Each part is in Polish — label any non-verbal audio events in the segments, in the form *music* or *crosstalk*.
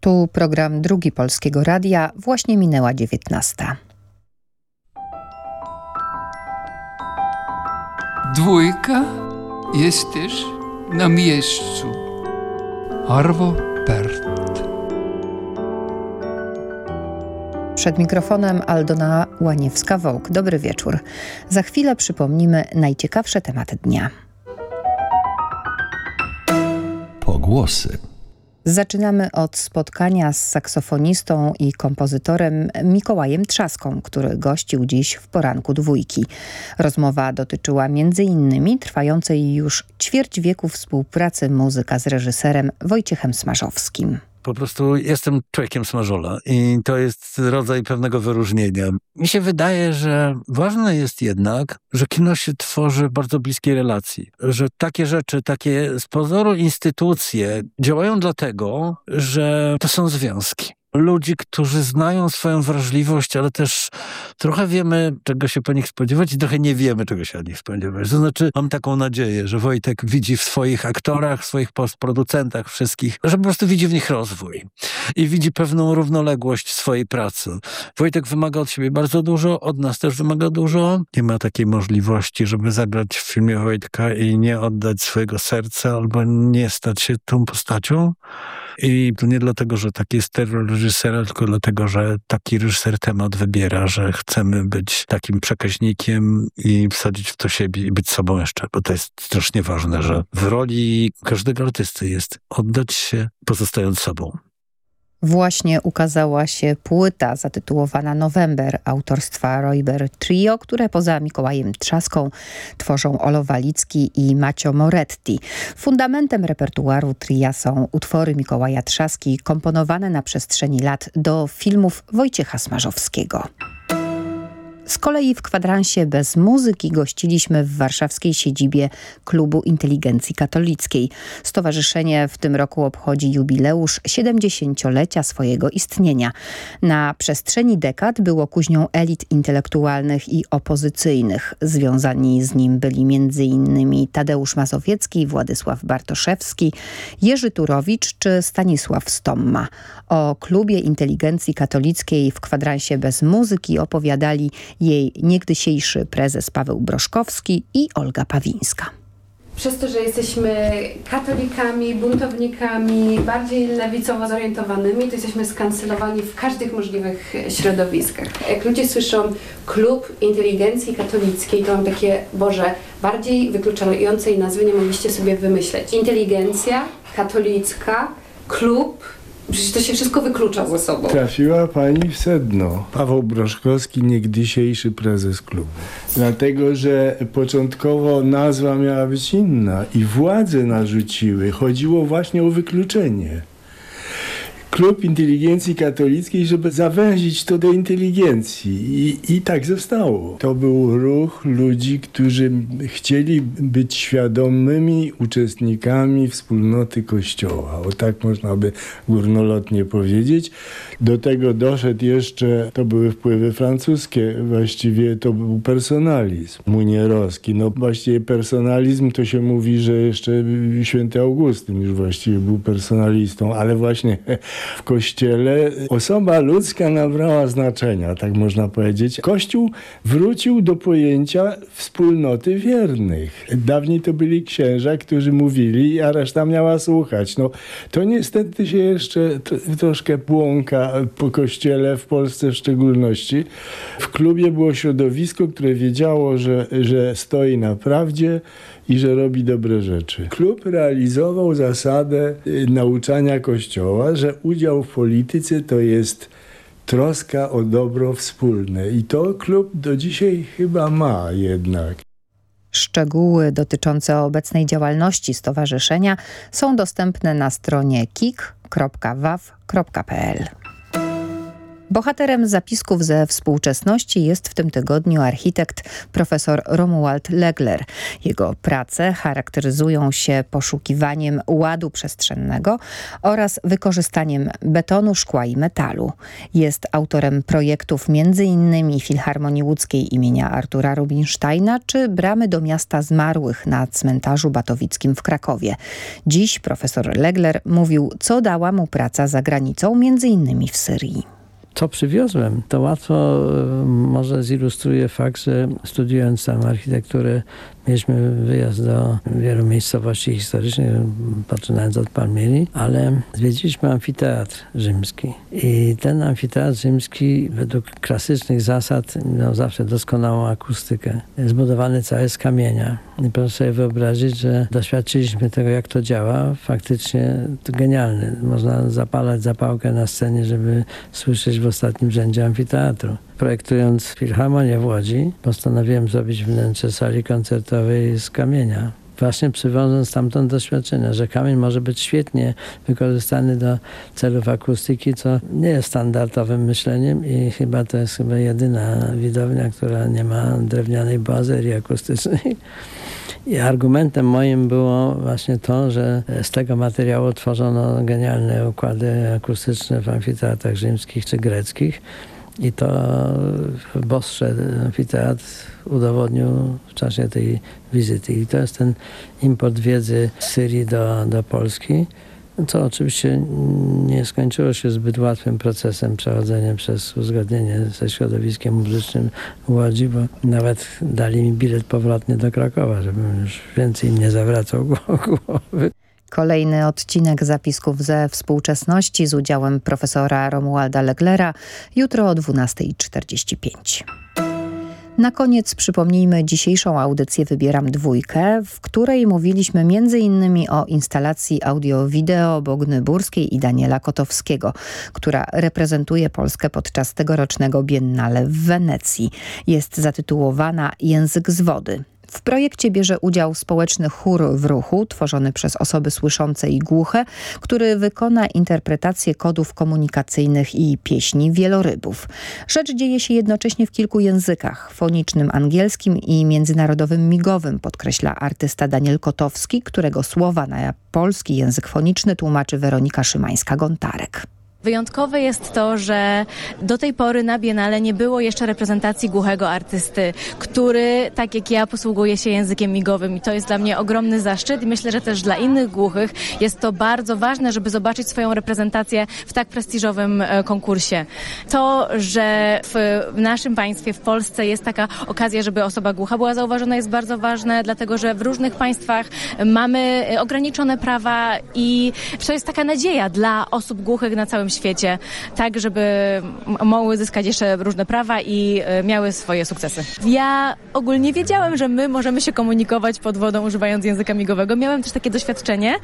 Tu program Drugi Polskiego Radia, właśnie minęła 19. Dwójka, jesteś na miejscu. Arvo Pärt. Przed mikrofonem Aldona Łaniewska-Wołk. Dobry wieczór. Za chwilę przypomnimy najciekawsze tematy dnia. Pogłosy. Zaczynamy od spotkania z saksofonistą i kompozytorem Mikołajem Trzaską, który gościł dziś w poranku dwójki. Rozmowa dotyczyła m.in. trwającej już ćwierć wieku współpracy muzyka z reżyserem Wojciechem Smarzowskim. Po prostu jestem człowiekiem smażola i to jest rodzaj pewnego wyróżnienia. Mi się wydaje, że ważne jest jednak, że kino się tworzy bardzo bliskiej relacji. Że takie rzeczy, takie z pozoru instytucje działają dlatego, że to są związki ludzi, którzy znają swoją wrażliwość, ale też trochę wiemy, czego się po nich spodziewać i trochę nie wiemy, czego się od nich spodziewać. To znaczy, mam taką nadzieję, że Wojtek widzi w swoich aktorach, w swoich postproducentach wszystkich, że po prostu widzi w nich rozwój i widzi pewną równoległość swojej pracy. Wojtek wymaga od siebie bardzo dużo, od nas też wymaga dużo. Nie ma takiej możliwości, żeby zagrać w filmie Wojtka i nie oddać swojego serca albo nie stać się tą postacią. I to nie dlatego, że taki jest terror reżysera, tylko dlatego, że taki reżyser temat wybiera, że chcemy być takim przekaźnikiem i wsadzić w to siebie i być sobą jeszcze, bo to jest strasznie ważne, że w roli każdego artysty jest oddać się pozostając sobą. Właśnie ukazała się płyta zatytułowana November autorstwa Roiber Trio, które poza Mikołajem Trzaską tworzą Olo Walicki i Macio Moretti. Fundamentem repertuaru tria są utwory Mikołaja Trzaski komponowane na przestrzeni lat do filmów Wojciecha Smarzowskiego. Z kolei w kwadransie bez muzyki gościliśmy w warszawskiej siedzibie Klubu Inteligencji Katolickiej. Stowarzyszenie w tym roku obchodzi jubileusz 70-lecia swojego istnienia. Na przestrzeni dekad było kuźnią elit intelektualnych i opozycyjnych. Związani z nim byli m.in. Tadeusz Mazowiecki, Władysław Bartoszewski, Jerzy Turowicz czy Stanisław Stomma. O Klubie Inteligencji Katolickiej w kwadransie bez muzyki opowiadali jej niegdysiejszy prezes Paweł Broszkowski i Olga Pawińska przez to, że jesteśmy katolikami, buntownikami, bardziej lewicowo zorientowanymi, to jesteśmy skancelowani w każdych możliwych środowiskach. Jak ludzie słyszą klub inteligencji katolickiej, to mam takie, Boże, bardziej wykluczającej nazwy nie mogliście sobie wymyśleć. Inteligencja katolicka, klub Przecież to się wszystko wyklucza ze sobą. Trafiła pani w sedno. Paweł Broszkowski, niegdysiejszy prezes klubu. Dlatego, że początkowo nazwa miała być inna i władze narzuciły. Chodziło właśnie o wykluczenie. Klub Inteligencji Katolickiej, żeby zawęzić to do inteligencji. I, I tak zostało. To był ruch ludzi, którzy chcieli być świadomymi uczestnikami wspólnoty Kościoła. O tak można by górnolotnie powiedzieć. Do tego doszedł jeszcze, to były wpływy francuskie, właściwie to był personalizm munierowski. No właściwie personalizm to się mówi, że jeszcze święty Augustyn już właściwie był personalistą, ale właśnie w kościele osoba ludzka nabrała znaczenia, tak można powiedzieć. Kościół wrócił do pojęcia wspólnoty wiernych. Dawniej to byli księża, którzy mówili, a reszta miała słuchać. No, to niestety się jeszcze troszkę błąka po kościele, w Polsce w szczególności. W klubie było środowisko, które wiedziało, że, że stoi na prawdzie, i że robi dobre rzeczy. Klub realizował zasadę y, nauczania Kościoła, że udział w polityce to jest troska o dobro wspólne. I to klub do dzisiaj chyba ma jednak. Szczegóły dotyczące obecnej działalności stowarzyszenia są dostępne na stronie kik.waw.pl. Bohaterem zapisków ze współczesności jest w tym tygodniu architekt profesor Romuald Legler. Jego prace charakteryzują się poszukiwaniem ładu przestrzennego oraz wykorzystaniem betonu, szkła i metalu. Jest autorem projektów m.in. Filharmonii Łódzkiej imienia Artura Rubinsteina czy Bramy do Miasta Zmarłych na cmentarzu batowickim w Krakowie. Dziś profesor Legler mówił, co dała mu praca za granicą, m.in. w Syrii co przywiozłem, to łatwo e, może zilustruje fakt, że studiując tam architekturę Mieliśmy wyjazd do wielu miejscowości historycznych, poczynając od Palmieri, ale zwiedziliśmy amfiteatr rzymski. I ten amfiteatr rzymski według klasycznych zasad miał zawsze doskonałą akustykę. Zbudowany cały z kamienia. I proszę sobie wyobrazić, że doświadczyliśmy tego, jak to działa. Faktycznie to genialne. Można zapalać zapałkę na scenie, żeby słyszeć w ostatnim rzędzie amfiteatru. Projektując Filharmonię w Łodzi, postanowiłem zrobić wnętrze sali koncertowej z kamienia. Właśnie przywożąc stamtąd doświadczenia, że kamień może być świetnie wykorzystany do celów akustyki, co nie jest standardowym myśleniem i chyba to jest chyba jedyna widownia, która nie ma drewnianej bazerii akustycznej. I argumentem moim było właśnie to, że z tego materiału tworzono genialne układy akustyczne w amfiteatrach rzymskich czy greckich. I to Bostrze amfiteatr udowodnił w czasie tej wizyty. I to jest ten import wiedzy z Syrii do, do Polski, co oczywiście nie skończyło się zbyt łatwym procesem przechodzenia przez uzgodnienie ze środowiskiem muzycznym Łodzi, bo nawet dali mi bilet powrotny do Krakowa, żebym już więcej nie zawracał *laughs* głowy. Kolejny odcinek zapisków ze współczesności z udziałem profesora Romualda Leglera jutro o 12.45. Na koniec przypomnijmy dzisiejszą audycję Wybieram Dwójkę, w której mówiliśmy m.in. o instalacji audio-wideo Bogny Burskiej i Daniela Kotowskiego, która reprezentuje Polskę podczas tegorocznego Biennale w Wenecji. Jest zatytułowana Język z wody. W projekcie bierze udział społeczny chór w ruchu, tworzony przez osoby słyszące i głuche, który wykona interpretację kodów komunikacyjnych i pieśni wielorybów. Rzecz dzieje się jednocześnie w kilku językach, fonicznym angielskim i międzynarodowym migowym, podkreśla artysta Daniel Kotowski, którego słowa na polski język foniczny tłumaczy Weronika Szymańska-Gontarek. Wyjątkowe jest to, że do tej pory na Biennale nie było jeszcze reprezentacji głuchego artysty, który, tak jak ja, posługuje się językiem migowym i to jest dla mnie ogromny zaszczyt i myślę, że też dla innych głuchych jest to bardzo ważne, żeby zobaczyć swoją reprezentację w tak prestiżowym e, konkursie. To, że w naszym państwie, w Polsce jest taka okazja, żeby osoba głucha była zauważona jest bardzo ważne, dlatego że w różnych państwach mamy ograniczone prawa i to jest taka nadzieja dla osób głuchych na całym świecie, tak żeby mogły zyskać jeszcze różne prawa i e, miały swoje sukcesy. Ja ogólnie wiedziałem, że my możemy się komunikować pod wodą używając języka migowego. Miałem też takie doświadczenie,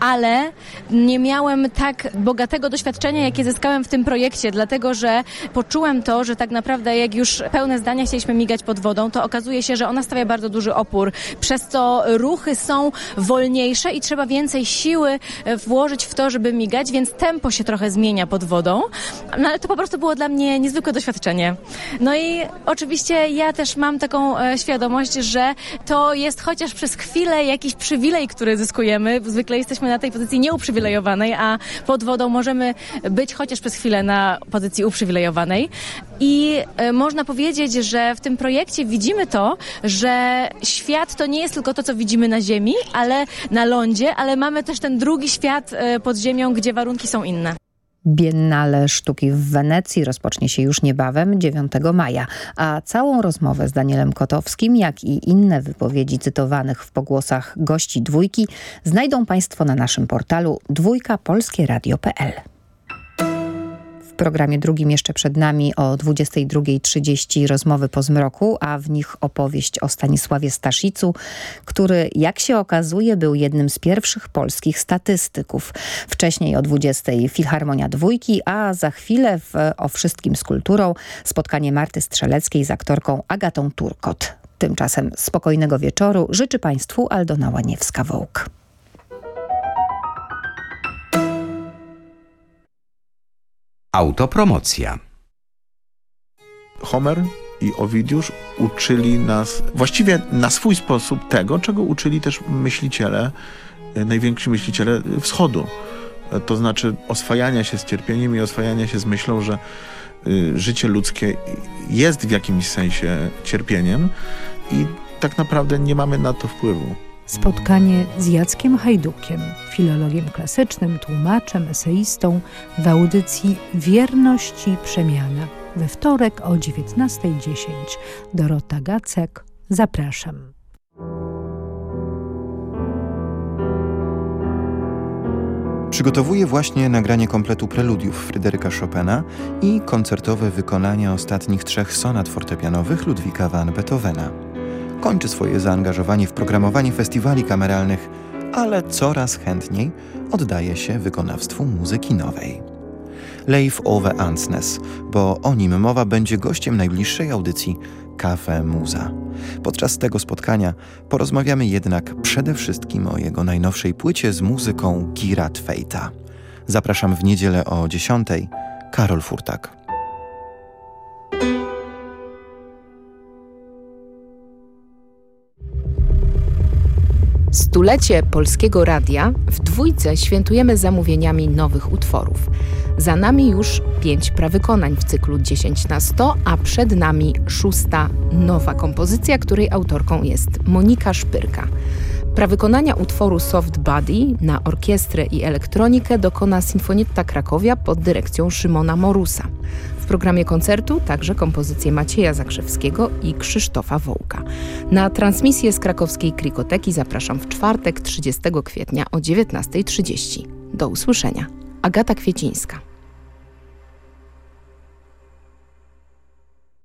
ale nie miałem tak bogatego doświadczenia, jakie zyskałem w tym projekcie, dlatego że poczułem to, że tak naprawdę jak już pełne zdania chcieliśmy migać pod wodą, to okazuje się, że ona stawia bardzo duży opór, przez co ruchy są wolniejsze i trzeba więcej siły e, włożyć w to, żeby migać, więc tempo się trochę zmienia pod wodą, no ale to po prostu było dla mnie niezwykłe doświadczenie. No i oczywiście ja też mam taką e, świadomość, że to jest chociaż przez chwilę jakiś przywilej, który zyskujemy. Zwykle jesteśmy na tej pozycji nieuprzywilejowanej, a pod wodą możemy być chociaż przez chwilę na pozycji uprzywilejowanej. I e, można powiedzieć, że w tym projekcie widzimy to, że świat to nie jest tylko to, co widzimy na Ziemi, ale na lądzie, ale mamy też ten drugi świat e, pod ziemią, gdzie warunki są inne. Biennale Sztuki w Wenecji rozpocznie się już niebawem, 9 maja, a całą rozmowę z Danielem Kotowskim, jak i inne wypowiedzi cytowanych w pogłosach gości dwójki znajdą Państwo na naszym portalu dwójkapolskieradio.pl programie drugim jeszcze przed nami o 22.30 rozmowy po zmroku, a w nich opowieść o Stanisławie Staszicu, który jak się okazuje był jednym z pierwszych polskich statystyków. Wcześniej o 20.00 Filharmonia Dwójki, a za chwilę w O Wszystkim z Kulturą spotkanie Marty Strzeleckiej z aktorką Agatą Turkot. Tymczasem spokojnego wieczoru życzy Państwu Aldona Łaniewska-Wołk. Autopromocja Homer i Owidiusz uczyli nas właściwie na swój sposób tego, czego uczyli też myśliciele, e, najwięksi myśliciele wschodu. E, to znaczy oswajania się z cierpieniem i oswajania się z myślą, że y, życie ludzkie jest w jakimś sensie cierpieniem i tak naprawdę nie mamy na to wpływu. Spotkanie z Jackiem Hajdukiem, filologiem klasycznym, tłumaczem, eseistą w audycji Wierność i Przemiana we wtorek o 19.10. Dorota Gacek, zapraszam. Przygotowuję właśnie nagranie kompletu preludiów Fryderyka Chopina i koncertowe wykonania ostatnich trzech sonat fortepianowych Ludwika van Beethovena. Kończy swoje zaangażowanie w programowanie festiwali kameralnych, ale coraz chętniej oddaje się wykonawstwu muzyki nowej. Leif Ove Ansnes, bo o nim mowa będzie gościem najbliższej audycji Cafe Muza. Podczas tego spotkania porozmawiamy jednak przede wszystkim o jego najnowszej płycie z muzyką Girat Fejta. Zapraszam w niedzielę o 10. Karol Furtak. Stulecie Polskiego Radia w dwójce świętujemy zamówieniami nowych utworów. Za nami już pięć prawykonań w cyklu 10 na 100, a przed nami szósta nowa kompozycja, której autorką jest Monika Szpyrka. Prawykonania utworu Soft Body na orkiestrę i elektronikę dokona Sinfonietta Krakowia pod dyrekcją Szymona Morusa. Programie koncertu także kompozycje Macieja Zakrzewskiego i Krzysztofa Wołka. Na transmisję z krakowskiej Krikoteki zapraszam w czwartek 30 kwietnia o 19.30. Do usłyszenia. Agata Kwiecińska.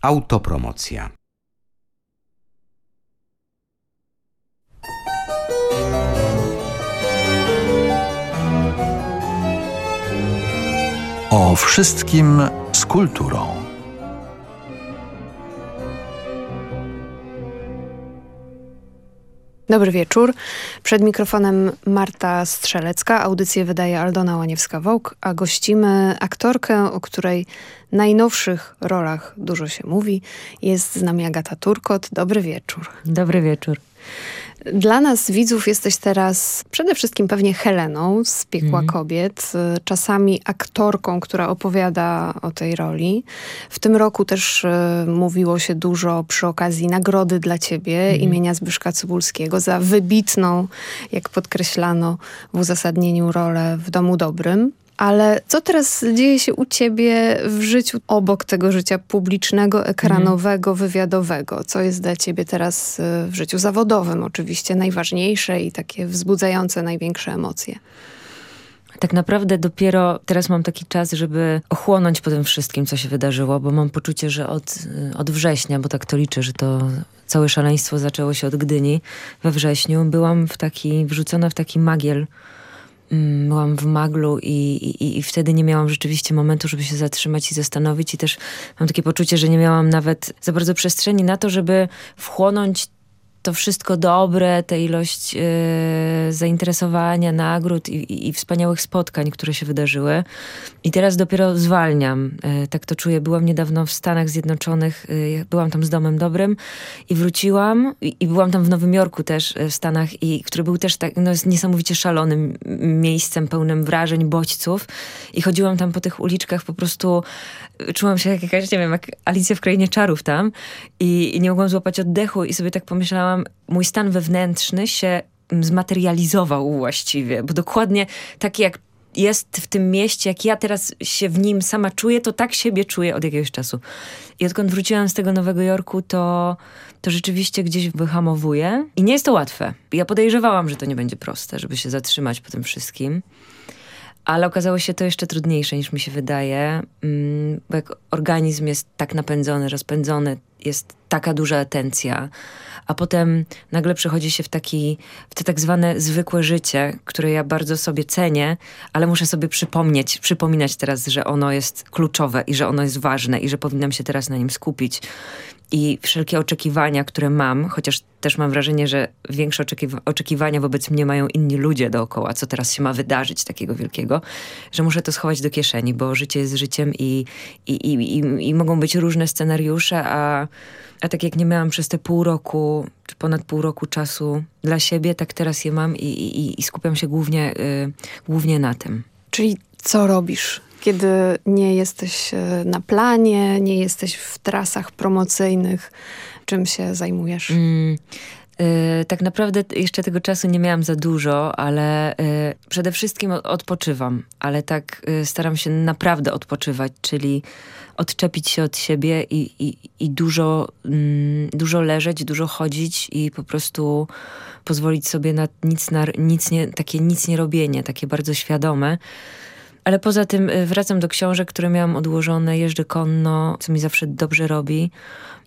Autopromocja. O wszystkim z kulturą. Dobry wieczór. Przed mikrofonem Marta Strzelecka. Audycję wydaje Aldona Łaniewska-Wołk, a gościmy aktorkę, o której najnowszych rolach dużo się mówi. Jest z nami Agata Turkot. Dobry wieczór. Dobry wieczór. Dla nas, widzów, jesteś teraz przede wszystkim pewnie Heleną z Piekła mm. Kobiet, y, czasami aktorką, która opowiada o tej roli. W tym roku też y, mówiło się dużo przy okazji nagrody dla ciebie mm. imienia Zbyszka Cybulskiego za wybitną, jak podkreślano w uzasadnieniu, rolę w Domu Dobrym. Ale co teraz dzieje się u ciebie w życiu obok tego życia publicznego, ekranowego, mhm. wywiadowego? Co jest dla ciebie teraz y, w życiu zawodowym oczywiście najważniejsze i takie wzbudzające największe emocje? Tak naprawdę dopiero teraz mam taki czas, żeby ochłonąć po tym wszystkim, co się wydarzyło, bo mam poczucie, że od, y, od września, bo tak to liczę, że to całe szaleństwo zaczęło się od Gdyni we wrześniu, byłam w taki, wrzucona w taki magiel byłam w maglu i, i, i wtedy nie miałam rzeczywiście momentu, żeby się zatrzymać i zastanowić i też mam takie poczucie, że nie miałam nawet za bardzo przestrzeni na to, żeby wchłonąć to wszystko dobre, tę ilość e, zainteresowania, nagród i, i, wspaniałych spotkań, które się wydarzyły. I teraz dopiero zwalniam. E, tak to czuję. Byłam niedawno w Stanach Zjednoczonych, e, byłam tam z Domem Dobrym i wróciłam i, i byłam tam w Nowym Jorku też w Stanach, i który był też tak, no, niesamowicie szalonym miejscem, pełnym wrażeń, bodźców. I chodziłam tam po tych uliczkach, po prostu czułam się jak jakaś, nie wiem, jak Alicja w Krainie Czarów tam i, i nie mogłam złapać oddechu i sobie tak pomyślałam, mój stan wewnętrzny się mm, zmaterializował właściwie, bo dokładnie taki jak jest w tym mieście, jak ja teraz się w nim sama czuję, to tak siebie czuję od jakiegoś czasu. I odkąd wróciłam z tego Nowego Jorku, to, to rzeczywiście gdzieś wyhamowuję. I nie jest to łatwe. Ja podejrzewałam, że to nie będzie proste, żeby się zatrzymać po tym wszystkim. Ale okazało się to jeszcze trudniejsze niż mi się wydaje, mm, bo jak organizm jest tak napędzony, rozpędzony jest taka duża atencja, a potem nagle przechodzi się w, taki, w to tak zwane zwykłe życie, które ja bardzo sobie cenię, ale muszę sobie przypomnieć, przypominać teraz, że ono jest kluczowe i że ono jest ważne i że powinnam się teraz na nim skupić. I wszelkie oczekiwania, które mam, chociaż też mam wrażenie, że większe oczekiwa oczekiwania wobec mnie mają inni ludzie dookoła, co teraz się ma wydarzyć takiego wielkiego, że muszę to schować do kieszeni, bo życie jest życiem i, i, i, i, i mogą być różne scenariusze, a, a tak jak nie miałam przez te pół roku, czy ponad pół roku czasu dla siebie, tak teraz je mam i, i, i skupiam się głównie, y, głównie na tym. Czyli co robisz kiedy nie jesteś e, na planie, nie jesteś w trasach promocyjnych? Czym się zajmujesz? Mm. Yy, tak naprawdę jeszcze tego czasu nie miałam za dużo, ale yy, przede wszystkim odpoczywam, ale tak yy, staram się naprawdę odpoczywać, czyli odczepić się od siebie i, i, i dużo, mm, dużo leżeć, dużo chodzić i po prostu pozwolić sobie na nic, na nic nie, takie nic nie robienie, takie bardzo świadome. Ale poza tym y, wracam do książek, które miałam odłożone, jeżdżę konno, co mi zawsze dobrze robi.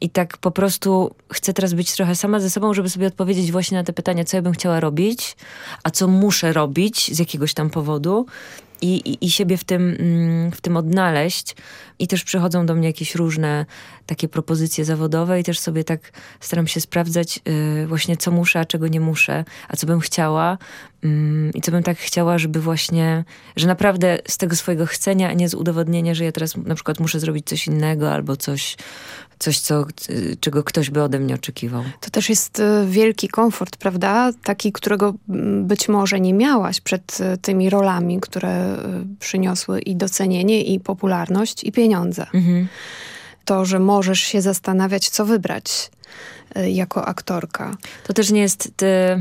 I tak po prostu chcę teraz być trochę sama ze sobą, żeby sobie odpowiedzieć właśnie na te pytania, co ja bym chciała robić, a co muszę robić z jakiegoś tam powodu i, i, i siebie w tym, mm, w tym odnaleźć. I też przychodzą do mnie jakieś różne takie propozycje zawodowe i też sobie tak staram się sprawdzać yy, właśnie co muszę, a czego nie muszę, a co bym chciała yy, i co bym tak chciała, żeby właśnie, że naprawdę z tego swojego chcenia, a nie z udowodnienia, że ja teraz na przykład muszę zrobić coś innego albo coś, coś, co, czego ktoś by ode mnie oczekiwał. To też jest y, wielki komfort, prawda? Taki, którego mm, być może nie miałaś przed y, tymi rolami, które y, przyniosły i docenienie, i popularność, i pieniądze. Mhm. To, że możesz się zastanawiać, co wybrać jako aktorka. To też nie jest,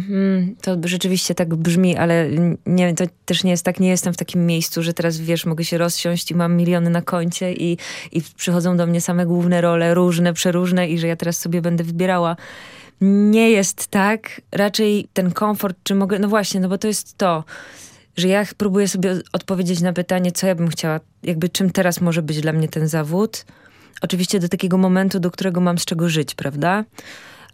hmm, to rzeczywiście tak brzmi, ale nie, to też nie jest tak, nie jestem w takim miejscu, że teraz wiesz, mogę się rozsiąść i mam miliony na koncie i, i przychodzą do mnie same główne role, różne, przeróżne i że ja teraz sobie będę wybierała. Nie jest tak. Raczej ten komfort, czy mogę, no właśnie, no bo to jest to, że ja próbuję sobie odpowiedzieć na pytanie, co ja bym chciała, jakby czym teraz może być dla mnie ten zawód, oczywiście do takiego momentu, do którego mam z czego żyć, prawda?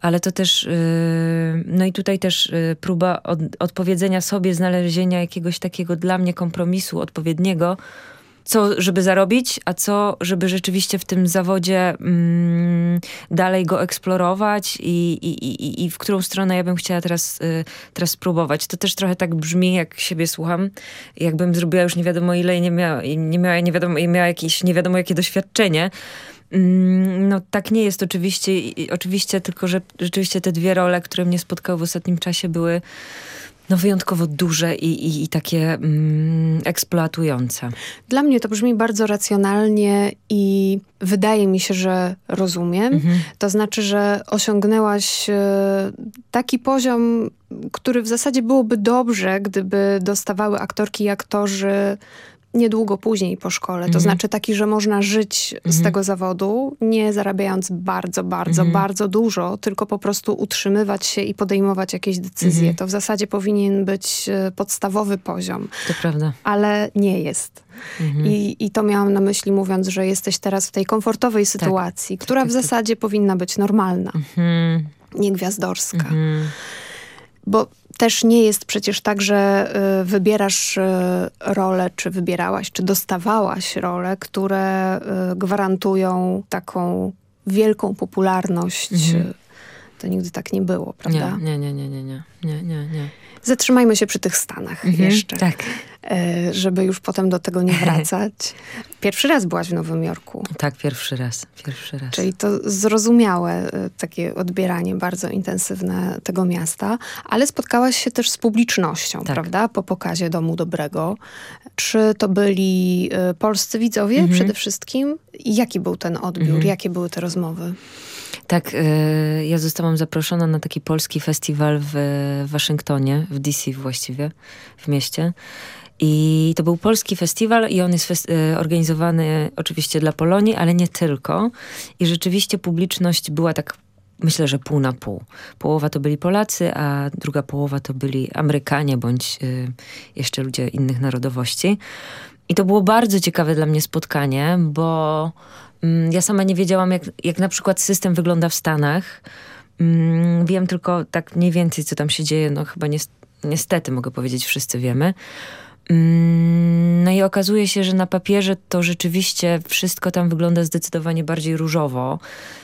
Ale to też, yy, no i tutaj też yy, próba od, odpowiedzenia sobie, znalezienia jakiegoś takiego dla mnie kompromisu odpowiedniego, co żeby zarobić, a co żeby rzeczywiście w tym zawodzie mm, dalej go eksplorować i, i, i, i w którą stronę ja bym chciała teraz, y, teraz spróbować. To też trochę tak brzmi, jak siebie słucham, jakbym zrobiła już nie wiadomo ile i nie miała, nie miała, nie wiadomo, miała jakieś nie wiadomo jakie doświadczenie. Mm, no tak nie jest oczywiście, oczywiście, tylko że rzeczywiście te dwie role, które mnie spotkały w ostatnim czasie były no wyjątkowo duże i, i, i takie mm, eksploatujące. Dla mnie to brzmi bardzo racjonalnie i wydaje mi się, że rozumiem. Mhm. To znaczy, że osiągnęłaś e, taki poziom, który w zasadzie byłoby dobrze, gdyby dostawały aktorki i aktorzy niedługo później po szkole. To mhm. znaczy taki, że można żyć z mhm. tego zawodu, nie zarabiając bardzo, bardzo, mhm. bardzo dużo, tylko po prostu utrzymywać się i podejmować jakieś decyzje. To w zasadzie powinien być e, podstawowy poziom. To prawda. Ale nie jest. I, I to miałam na myśli mówiąc, że jesteś teraz w tej komfortowej tak. sytuacji, tak, która tak, w tak. zasadzie powinna być normalna. Nie gwiazdorska. Bo też nie jest przecież tak, że y, wybierasz y, rolę, czy wybierałaś, czy dostawałaś role, które y, gwarantują taką wielką popularność. Mhm. To nigdy tak nie było, prawda? Nie, nie, nie, nie, nie, nie, nie, nie. Zatrzymajmy się przy tych Stanach mhm, jeszcze. Tak. E, żeby już potem do tego nie *laughs* wracać. Pierwszy raz byłaś w Nowym Jorku. Tak, pierwszy raz. Pierwszy raz. Czyli to zrozumiałe e, takie odbieranie bardzo intensywne tego miasta, ale spotkałaś się też z publicznością, tak. prawda? Po pokazie Domu Dobrego. Czy to byli e, polscy widzowie mhm. przede wszystkim? Jaki był ten odbiór? Mhm. Jakie były te rozmowy? Tak, y, ja zostałam zaproszona na taki polski festiwal w Waszyngtonie, w DC właściwie, w mieście. I to był polski festiwal i on jest y, organizowany oczywiście dla Polonii, ale nie tylko. I rzeczywiście publiczność była tak myślę, że pół na pół. Połowa to byli Polacy, a druga połowa to byli Amerykanie bądź y, jeszcze ludzie innych narodowości. I to było bardzo ciekawe dla mnie spotkanie, bo ja sama nie wiedziałam, jak, jak na przykład system wygląda w Stanach. Mm, wiem tylko tak mniej więcej, co tam się dzieje. No chyba niestety, mogę powiedzieć, wszyscy wiemy. Mm, no i okazuje się, że na papierze to rzeczywiście wszystko tam wygląda zdecydowanie bardziej różowo,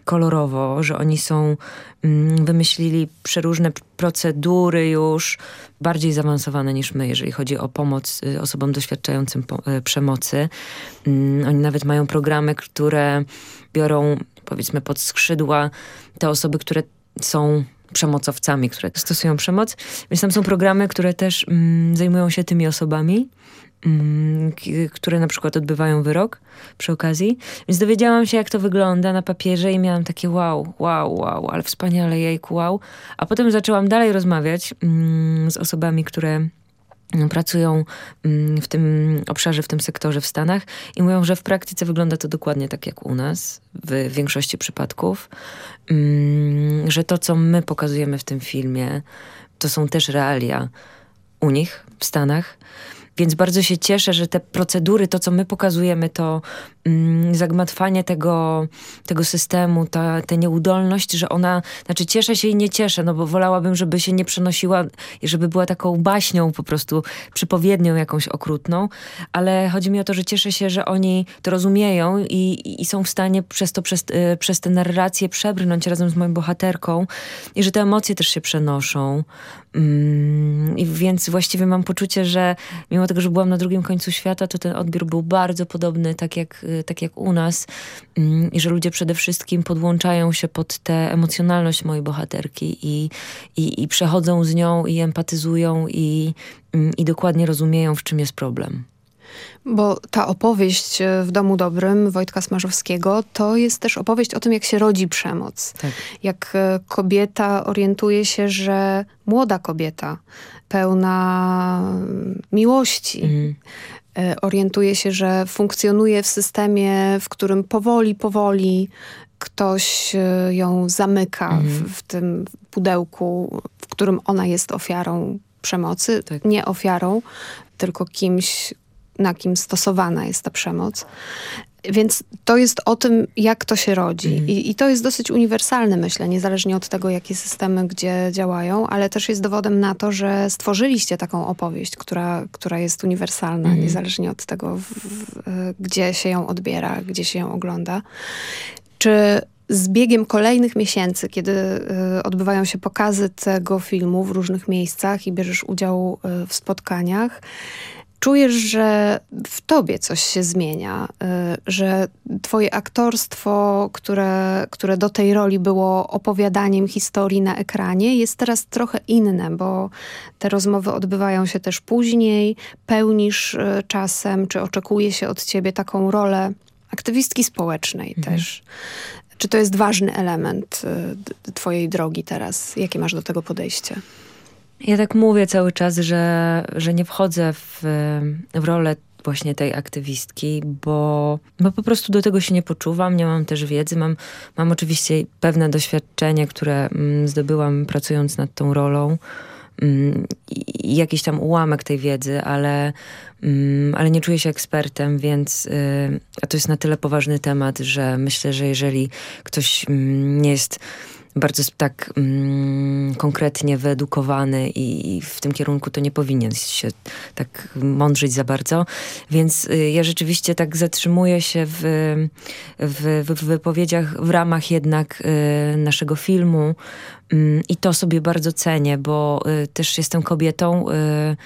kolorowo, że oni są, mm, wymyślili przeróżne procedury już bardziej zaawansowane niż my, jeżeli chodzi o pomoc y, osobom doświadczającym y, przemocy. Mm, oni nawet mają programy, które biorą powiedzmy pod skrzydła te osoby, które są przemocowcami, które stosują przemoc. Więc tam są programy, które też mm, zajmują się tymi osobami, mm, które na przykład odbywają wyrok przy okazji. Więc dowiedziałam się, jak to wygląda na papierze i miałam takie wow, wow, wow, ale wspaniale, jejku, wow. A potem zaczęłam dalej rozmawiać mm, z osobami, które pracują mm, w tym obszarze, w tym sektorze w Stanach i mówią, że w praktyce wygląda to dokładnie tak jak u nas, w większości przypadków, mm, że to, co my pokazujemy w tym filmie, to są też realia u nich w Stanach więc bardzo się cieszę, że te procedury, to co my pokazujemy, to mm, zagmatwanie tego, tego systemu, ta, ta nieudolność, że ona, znaczy cieszę się i nie cieszę, no bo wolałabym, żeby się nie przenosiła i żeby była taką baśnią po prostu, przypowiednią jakąś okrutną, ale chodzi mi o to, że cieszę się, że oni to rozumieją i, i są w stanie przez to, przez, y, przez tę narrację przebrnąć razem z moją bohaterką i że te emocje też się przenoszą. Mm, I więc właściwie mam poczucie, że mimo tego, że byłam na drugim końcu świata, to ten odbiór był bardzo podobny, tak jak, y, tak jak u nas. Mm, I że ludzie przede wszystkim podłączają się pod tę emocjonalność mojej bohaterki i, i, i przechodzą z nią i empatyzują i, mm, i dokładnie rozumieją, w czym jest problem. Bo ta opowieść e, w Domu Dobrym Wojtka Smarzowskiego to jest też opowieść o tym, jak się rodzi przemoc. Tak. Jak e, kobieta orientuje się, że młoda kobieta, pełna miłości, mhm. E, orientuje się, że funkcjonuje w systemie, w którym powoli, powoli ktoś ją zamyka mhm. w, w, tym pudełku, w którym ona jest ofiarą przemocy. Tak. Nie ofiarą, tylko kimś, na kim stosowana jest ta przemoc. Więc to jest o tym, jak to się rodzi. Mhm. I, I, to jest dosyć uniwersalne, myślę, niezależnie od tego, jakie systemy gdzie działają, ale też jest dowodem na to, że stworzyliście taką opowieść, która, która jest uniwersalna, mhm. niezależnie od tego, w, w, gdzie się ją odbiera, gdzie się ją ogląda. Czy z biegiem kolejnych miesięcy, kiedy y, odbywają się pokazy tego filmu w różnych miejscach i bierzesz udział y, w spotkaniach, czujesz, że w tobie coś się zmienia, y, że twoje aktorstwo, które, które do tej roli było opowiadaniem historii na ekranie, jest teraz trochę inne, bo te rozmowy odbywają się też później, pełnisz y, czasem, czy oczekuje się od ciebie taką rolę aktywistki społecznej mhm. też. Czy to jest ważny element y, twojej drogi teraz? Jakie masz do tego podejście? Ja tak mówię cały czas, że, że nie wchodzę w, w rolę właśnie tej aktywistki, bo, bo po prostu do tego się nie poczuwam, nie mam też wiedzy. Mam, mam oczywiście pewne doświadczenie, które mm, zdobyłam pracując nad tą rolą mm, i jakiś tam ułamek tej wiedzy, ale, mm, ale nie czuję się ekspertem, więc y, a to jest na tyle poważny temat, że myślę, że jeżeli ktoś nie jest bardzo tak mm, konkretnie wyedukowany i, i, w tym kierunku to nie powinien się tak mądrzyć za bardzo. Więc y, ja rzeczywiście tak zatrzymuję się w, w, w wypowiedziach w ramach jednak y, naszego filmu i to sobie bardzo cenię, bo y, też jestem kobietą, y,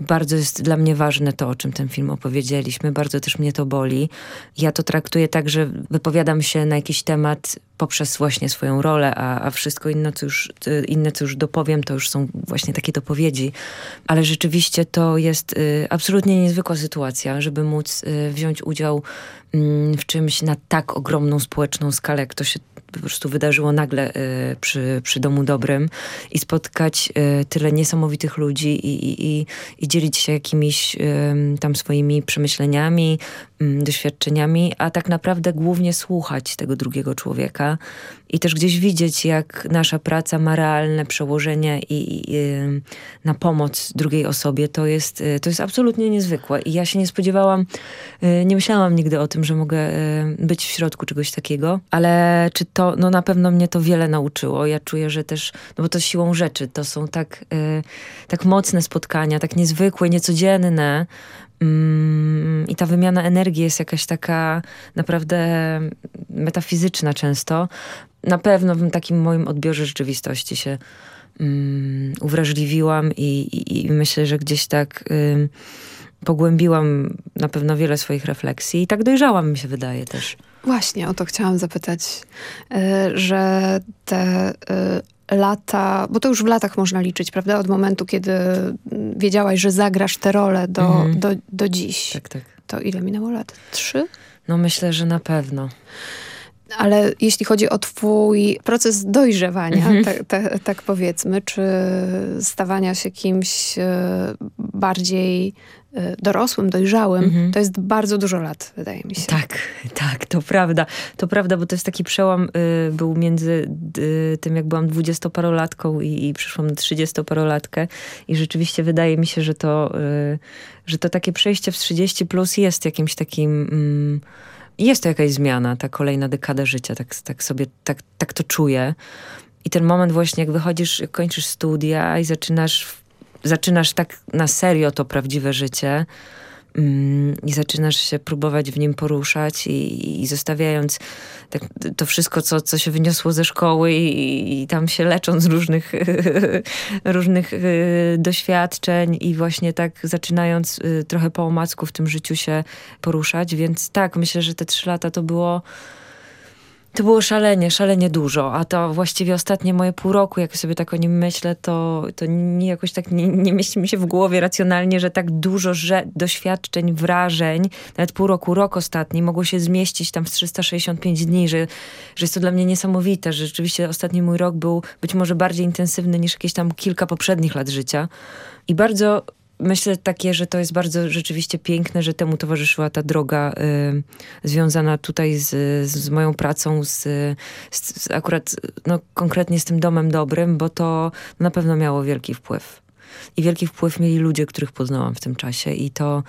bardzo jest dla mnie ważne to, o czym ten film opowiedzieliśmy. Bardzo też mnie to boli. Ja to traktuję tak, że wypowiadam się na jakiś temat poprzez właśnie swoją rolę, a, a wszystko inne co, już, inne, co już dopowiem, to już są właśnie takie dopowiedzi. Ale rzeczywiście to jest y, absolutnie niezwykła sytuacja, żeby móc y, wziąć udział y, w czymś na tak ogromną społeczną skalę, jak to się po prostu wydarzyło nagle y, przy, przy Domu Dobrym i spotkać y, tyle niesamowitych ludzi i, i, i, i dzielić się jakimiś y, tam swoimi przemyśleniami, doświadczeniami, a tak naprawdę głównie słuchać tego drugiego człowieka i też gdzieś widzieć, jak nasza praca ma realne przełożenie i, i na pomoc drugiej osobie, to jest, y, to jest absolutnie niezwykłe. I ja się nie spodziewałam, y, nie myślałam nigdy o tym, że mogę y, być w środku czegoś takiego, ale czy to, no na pewno mnie to wiele nauczyło. Ja czuję, że też, no bo to siłą rzeczy, to są tak, tak mocne spotkania, tak niezwykłe, niecodzienne, mm, i ta wymiana energii jest jakaś taka naprawdę metafizyczna często, na pewno w takim moim odbiorze rzeczywistości się um, uwrażliwiłam i, i, i, myślę, że gdzieś tak um, pogłębiłam na pewno wiele swoich refleksji i tak dojrzałam, mi się wydaje też. Właśnie, o to chciałam zapytać, y, że te y, lata, bo to już w latach można liczyć, prawda? Od momentu, kiedy wiedziałaś, że zagrasz tę rolę do, mhm. do, do dziś. Tak, tak. To ile minęło lat? Trzy? No myślę, że na pewno. Ale jeśli chodzi o twój proces dojrzewania, mhm. tak, tak, tak powiedzmy, czy stawania się kimś e, bardziej e, dorosłym, dojrzałym, mhm. to jest bardzo dużo lat, wydaje mi się. Tak, tak, to prawda. To prawda, bo to jest taki przełam y, był między y, tym, jak byłam dwudziestoparolatką i, i przyszłam na trzydziestoparolatkę i rzeczywiście wydaje mi się, że to, y, że to takie przejście w 30 plus jest jakimś takim mm, jest to jakaś zmiana, ta kolejna dekada życia, tak, tak sobie, tak, tak to czuję. I ten moment właśnie, jak wychodzisz, kończysz studia i zaczynasz, zaczynasz tak na serio to prawdziwe życie, i zaczynasz się próbować w nim poruszać i, i zostawiając tak, to wszystko, co, co się wyniosło ze szkoły i, i tam się lecząc różnych, *laughs* różnych y, doświadczeń i właśnie tak zaczynając y, trochę po omacku w tym życiu się poruszać, więc tak, myślę, że te trzy lata to było to było szalenie, szalenie dużo, a to właściwie ostatnie moje pół roku, jak sobie tak o nim myślę, to, to nie, jakoś tak nie, nie mieści mi się w głowie racjonalnie, że tak dużo że, doświadczeń, wrażeń, nawet pół roku, rok ostatni mogło się zmieścić tam w 365 dni, że, że jest to dla mnie niesamowite, że rzeczywiście ostatni mój rok był być może bardziej intensywny niż jakieś tam kilka poprzednich lat życia. I bardzo myślę takie, że to jest bardzo rzeczywiście piękne, że temu towarzyszyła ta droga y, związana tutaj z, z moją pracą, z, z, akurat no, konkretnie z tym domem dobrym, bo to na pewno miało wielki wpływ. I wielki wpływ mieli ludzie, których poznałam w tym czasie. I to,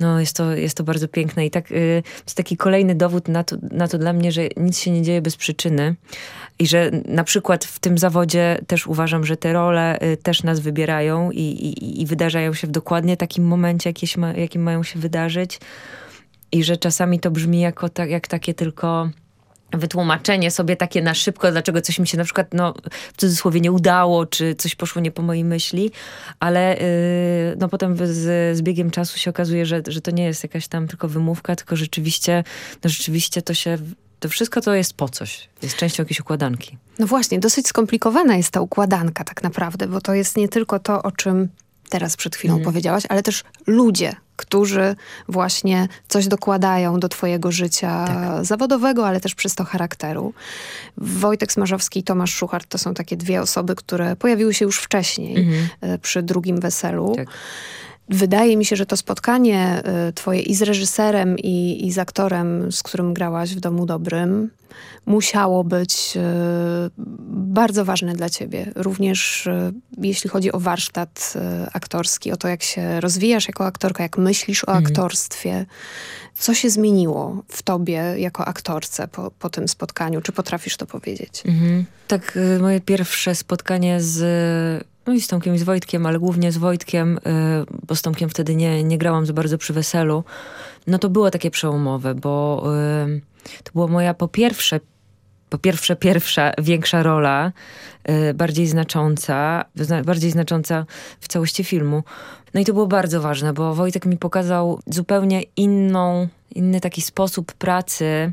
no, jest, to jest to bardzo piękne. I tak, y, to jest taki kolejny dowód na to, na to dla mnie, że nic się nie dzieje bez przyczyny. I że na przykład w tym zawodzie też uważam, że te role y, też nas wybierają i, i, i wydarzają się w dokładnie takim momencie, jakieś ma, jakim mają się wydarzyć. I że czasami to brzmi jako tak, jak takie tylko wytłumaczenie sobie takie na szybko, dlaczego coś mi się na przykład, no, w cudzysłowie nie udało, czy coś poszło nie po mojej myśli, ale yy, no potem z, z biegiem czasu się okazuje, że, że to nie jest jakaś tam tylko wymówka, tylko rzeczywiście, no rzeczywiście to się to wszystko to jest po coś. Jest częścią jakiejś układanki. No właśnie, dosyć skomplikowana jest ta układanka tak naprawdę, bo to jest nie tylko to, o czym teraz przed chwilą mhm. powiedziałaś, ale też ludzie, którzy właśnie coś dokładają do twojego życia tak. zawodowego, ale też przez to charakteru. Wojtek Smarzowski i Tomasz Szuchart to są takie dwie osoby, które pojawiły się już wcześniej mhm. E, przy drugim weselu. Tak. Wydaje mi się, że to spotkanie y, twoje i z reżyserem, i, i z aktorem, z którym grałaś w Domu Dobrym, musiało być y, bardzo ważne dla ciebie. Również y, jeśli chodzi o warsztat aktorski, o to, jak się rozwijasz jako aktorka, jak myślisz o mhm. aktorstwie. Co się zmieniło w tobie jako aktorce po, po tym spotkaniu? Czy potrafisz to powiedzieć? Mhm. Tak, moje pierwsze spotkanie z no i z Tomkiem i z Wojtkiem, ale głównie z Wojtkiem, y, bo z Tomkiem wtedy nie, nie grałam za bardzo przy weselu, no to było takie przełomowe, bo y, to była moja po pierwsze, po pierwsze pierwsza większa rola, y, bardziej znacząca, bardziej znacząca w całości filmu. No i to było bardzo ważne, bo Wojtek mi pokazał zupełnie inną, inny taki sposób pracy,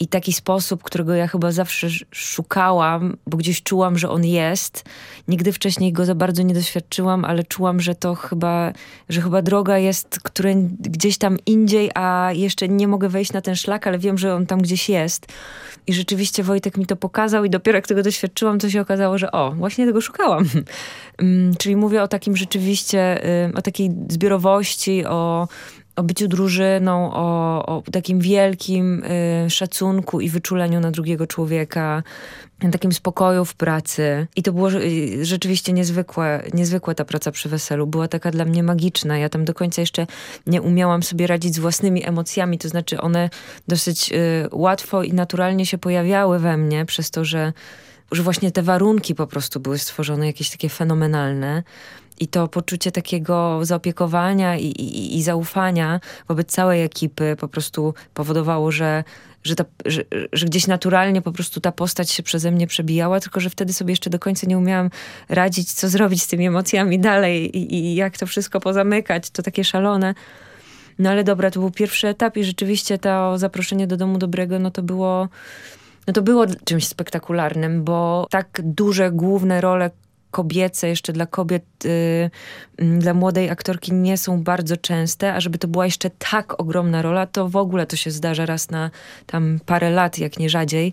i taki sposób, którego ja chyba zawsze szukałam, bo gdzieś czułam, że on jest. Nigdy wcześniej go za bardzo nie doświadczyłam, ale czułam, że to chyba, że chyba droga jest, która gdzieś tam indziej, a jeszcze nie mogę wejść na ten szlak, ale wiem, że on tam gdzieś jest. I rzeczywiście Wojtek mi to pokazał i dopiero jak tego doświadczyłam, to się okazało, że o, właśnie tego szukałam. *laughs* Mm, czyli mówię o takim rzeczywiście, o takiej zbiorowości, o o byciu drużyną, o, o takim wielkim y, szacunku i wyczuleniu na drugiego człowieka, takim spokoju w pracy. I to było y, rzeczywiście niezwykłe, niezwykła ta praca przy weselu. Była taka dla mnie magiczna. Ja tam do końca jeszcze nie umiałam sobie radzić z własnymi emocjami, to znaczy one dosyć y, łatwo i naturalnie się pojawiały we mnie przez to, że że właśnie te warunki po prostu były stworzone, jakieś takie fenomenalne. I to poczucie takiego zaopiekowania i, i, i zaufania wobec całej ekipy po prostu powodowało, że, że, ta, że, że, gdzieś naturalnie po prostu ta postać się przeze mnie przebijała, tylko że wtedy sobie jeszcze do końca nie umiałam radzić, co zrobić z tymi emocjami dalej i, i jak to wszystko pozamykać. To takie szalone. No ale dobra, to był pierwszy etap i rzeczywiście to zaproszenie do Domu Dobrego, no to było no to było czymś spektakularnym, bo tak duże główne role kobiece, jeszcze dla kobiet, y, dla młodej aktorki nie są bardzo częste, a żeby to była jeszcze tak ogromna rola, to w ogóle to się zdarza raz na tam parę lat, jak nie rzadziej.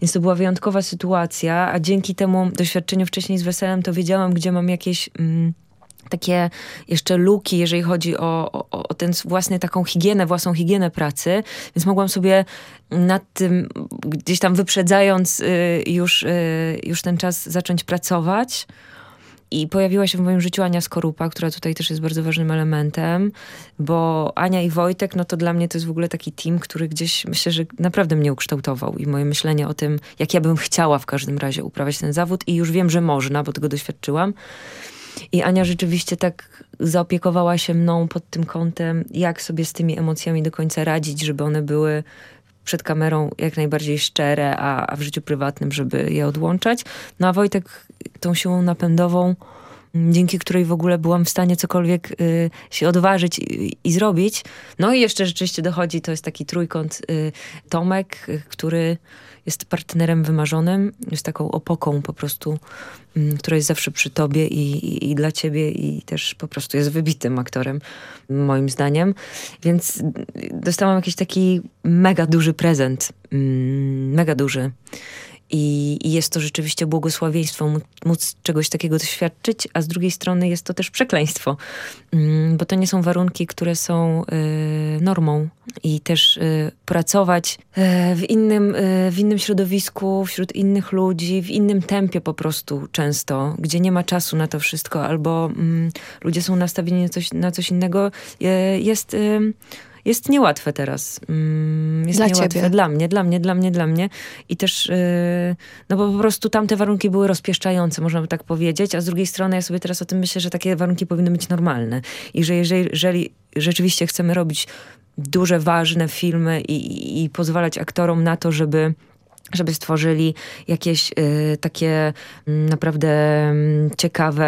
Więc to była wyjątkowa sytuacja, a dzięki temu doświadczeniu wcześniej z Weselem to wiedziałam, gdzie mam jakieś... Mm, takie jeszcze luki, jeżeli chodzi o, o, o tę własną taką higienę, własną higienę pracy, więc mogłam sobie nad tym, gdzieś tam wyprzedzając y, już, y, już ten czas zacząć pracować. I pojawiła się w moim życiu Ania Skorupa, która tutaj też jest bardzo ważnym elementem, bo Ania i Wojtek, no to dla mnie to jest w ogóle taki team, który gdzieś myślę, że naprawdę mnie ukształtował i moje myślenie o tym, jak ja bym chciała w każdym razie uprawiać ten zawód i już wiem, że można, bo tego doświadczyłam. I Ania rzeczywiście tak zaopiekowała się mną pod tym kątem, jak sobie z tymi emocjami do końca radzić, żeby one były przed kamerą jak najbardziej szczere, a, a w życiu prywatnym, żeby je odłączać. No a Wojtek tą siłą napędową, dzięki której w ogóle byłam w stanie cokolwiek y, się odważyć i, i, zrobić. No i jeszcze rzeczywiście dochodzi, to jest taki trójkąt y, Tomek, y, który jest partnerem wymarzonym, jest taką opoką po prostu, która jest zawsze przy tobie i, i, i, dla ciebie i też po prostu jest wybitym aktorem, moim zdaniem. Więc dostałam jakiś taki mega duży prezent, mega duży. I, I, jest to rzeczywiście błogosławieństwo móc czegoś takiego doświadczyć, a z drugiej strony jest to też przekleństwo, mm, bo to nie są warunki, które są y, normą i też y, pracować y, w, innym, y, w innym środowisku, wśród innych ludzi, w innym tempie po prostu często, gdzie nie ma czasu na to wszystko, albo mm, ludzie są nastawieni na coś, na coś innego, y, jest y, jest niełatwe teraz. Mm, jest dla niełatwe ciebie. dla mnie, dla mnie, dla mnie, dla mnie. I też, yy, no bo po prostu tamte warunki były rozpieszczające, można by tak powiedzieć, a z drugiej strony ja sobie teraz o tym myślę, że takie warunki powinny być normalne. I że jeżeli, jeżeli rzeczywiście chcemy robić duże, ważne filmy i, i, i pozwalać aktorom na to, żeby żeby stworzyli jakieś y, takie y, naprawdę y, ciekawe,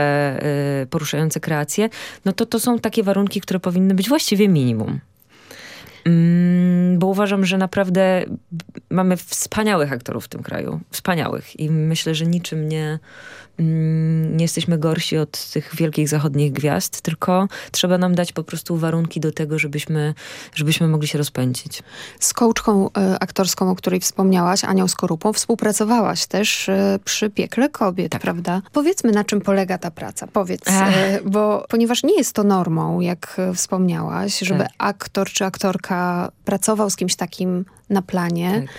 poruszające kreacje, no to to są takie warunki, które powinny być właściwie minimum. Mm, bo uważam, że naprawdę mamy wspaniałych aktorów w tym kraju. Wspaniałych. I myślę, że niczym nie, nie jesteśmy gorsi od tych wielkich zachodnich gwiazd, tylko trzeba nam dać po prostu warunki do tego, żebyśmy, żebyśmy mogli się rozpędzić. Z kołczką y, aktorską, o której wspomniałaś, Anią Skorupą, współpracowałaś też y, przy Piekle Kobiet, tak. prawda? Powiedzmy, na czym polega ta praca. Powiedz, y, bo ponieważ nie jest to normą, jak wspomniałaś, żeby tak. aktor czy aktorka pracował z kimś takim na planie, tak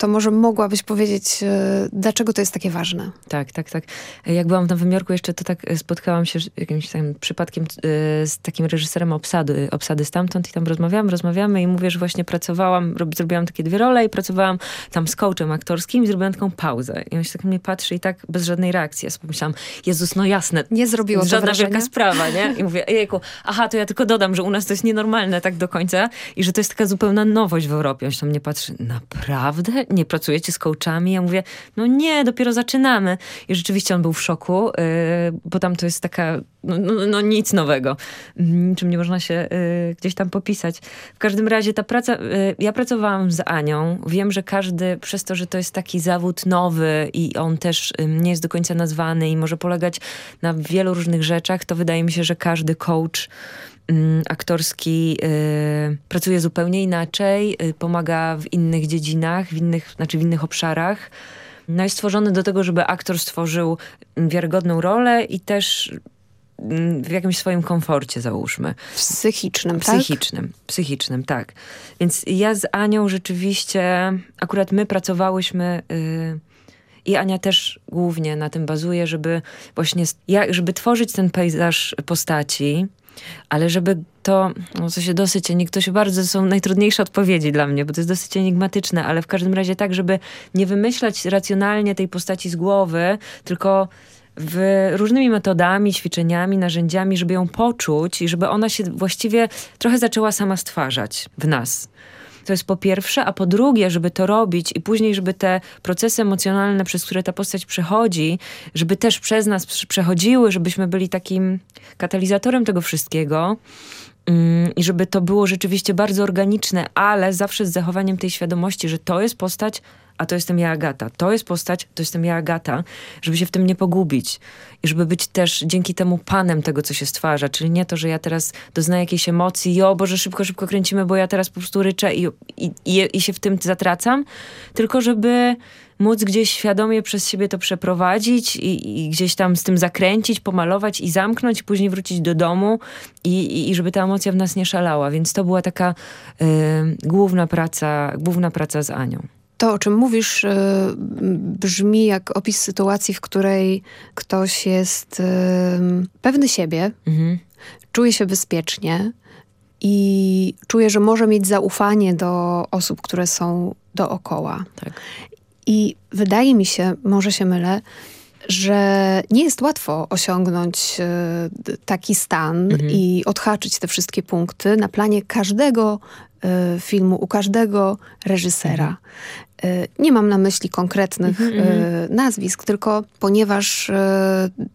to może mogłabyś powiedzieć, e, dlaczego to jest takie ważne? Tak, tak, tak. Jak byłam na wymiarku jeszcze, to tak e, spotkałam się jakimś tam przypadkiem e, z takim reżyserem obsady, obsady stamtąd i tam rozmawiamy, rozmawiamy i mówię, że właśnie pracowałam, zrobiłam takie dwie role i pracowałam tam z coachem aktorskim i zrobiłam taką pauzę. I on się tak mnie patrzy i tak bez żadnej reakcji. Ja sobie pomyślałam, Jezus, no jasne. Nie zrobiło Żadna wrażenia? wielka sprawa, nie? I mówię, jejku, aha, to ja tylko dodam, że u nas to jest nienormalne tak do końca i że to jest taka zupełna nowość w Europie. On się tam mnie patrzy, naprawdę? Nie pracujecie z coachami? Ja mówię, no nie, dopiero zaczynamy. I rzeczywiście on był w szoku, yy, bo tam to jest taka, no, no, no nic nowego, yy, czym nie można się yy, gdzieś tam popisać. W każdym razie ta praca, y, ja pracowałam z Anią. Wiem, że każdy, przez to, że to jest taki zawód nowy i on też nie jest do końca nazwany i może polegać na wielu różnych rzeczach, to wydaje mi się, że każdy coach Mm, aktorski y, pracuje zupełnie inaczej, y, pomaga w innych dziedzinach, w innych, znaczy w innych obszarach. No jest stworzony do tego, żeby aktor stworzył wiarygodną rolę i też mm, w jakimś swoim komforcie, załóżmy. Psychicznym, tak? Psychicznym, psychicznym, tak. Więc ja z Anią rzeczywiście, akurat my pracowałyśmy... Yy, i Ania też głównie na tym bazuje, żeby właśnie, żeby tworzyć ten pejzaż postaci, ale żeby to, no to się dosyć, to się bardzo, są najtrudniejsze odpowiedzi dla mnie, bo to jest dosyć enigmatyczne, ale w każdym razie tak, żeby nie wymyślać racjonalnie tej postaci z głowy, tylko w różnymi metodami, ćwiczeniami, narzędziami, żeby ją poczuć i żeby ona się właściwie trochę zaczęła sama stwarzać w nas. To jest po pierwsze, a po drugie, żeby to robić i później, żeby te procesy emocjonalne, przez które ta postać przechodzi, żeby też przez nas przechodziły, żebyśmy byli takim katalizatorem tego wszystkiego. Mm, I żeby to było rzeczywiście bardzo organiczne, ale zawsze z zachowaniem tej świadomości, że to jest postać, a to jestem ja Agata. To jest postać, to jestem ja Agata, żeby się w tym nie pogubić i żeby być też dzięki temu panem tego, co się stwarza, czyli nie to, że ja teraz doznaję jakiejś emocji i o Boże, szybko, szybko kręcimy, bo ja teraz po prostu ryczę i, i, i, i się w tym zatracam, tylko żeby móc gdzieś świadomie przez siebie to przeprowadzić i, i, gdzieś tam z tym zakręcić, pomalować i zamknąć, i później wrócić do domu i, i, żeby ta emocja w nas nie szalała. Więc to była taka y, główna praca, główna praca z Anią. To, o czym mówisz, y, brzmi jak opis sytuacji, w której ktoś jest y, pewny siebie, mhm. czuje się bezpiecznie i czuje, że może mieć zaufanie do osób, które są dookoła. Tak. I wydaje mi się, może się mylę, że nie jest łatwo osiągnąć y, taki stan mhm. i odhaczyć te wszystkie punkty na planie każdego filmu, u każdego reżysera. Mhm. Y, nie mam na myśli konkretnych mm -hmm. nazwisk, tylko ponieważ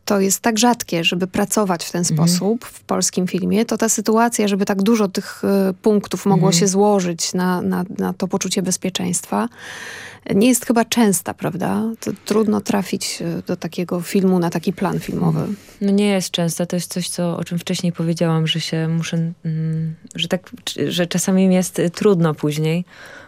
to jest tak rzadkie, żeby pracować w ten mm -hmm. sposób w polskim filmie, to ta sytuacja, żeby tak dużo tych punktów mogło mm -hmm. się złożyć na, na, na to poczucie bezpieczeństwa, nie jest chyba częsta, prawda? To trudno trafić do takiego filmu, na taki plan filmowy. No nie jest częsta. To jest coś, co, o czym wcześniej powiedziałam, że się muszę, mm, że tak, że czasami mi jest trudno później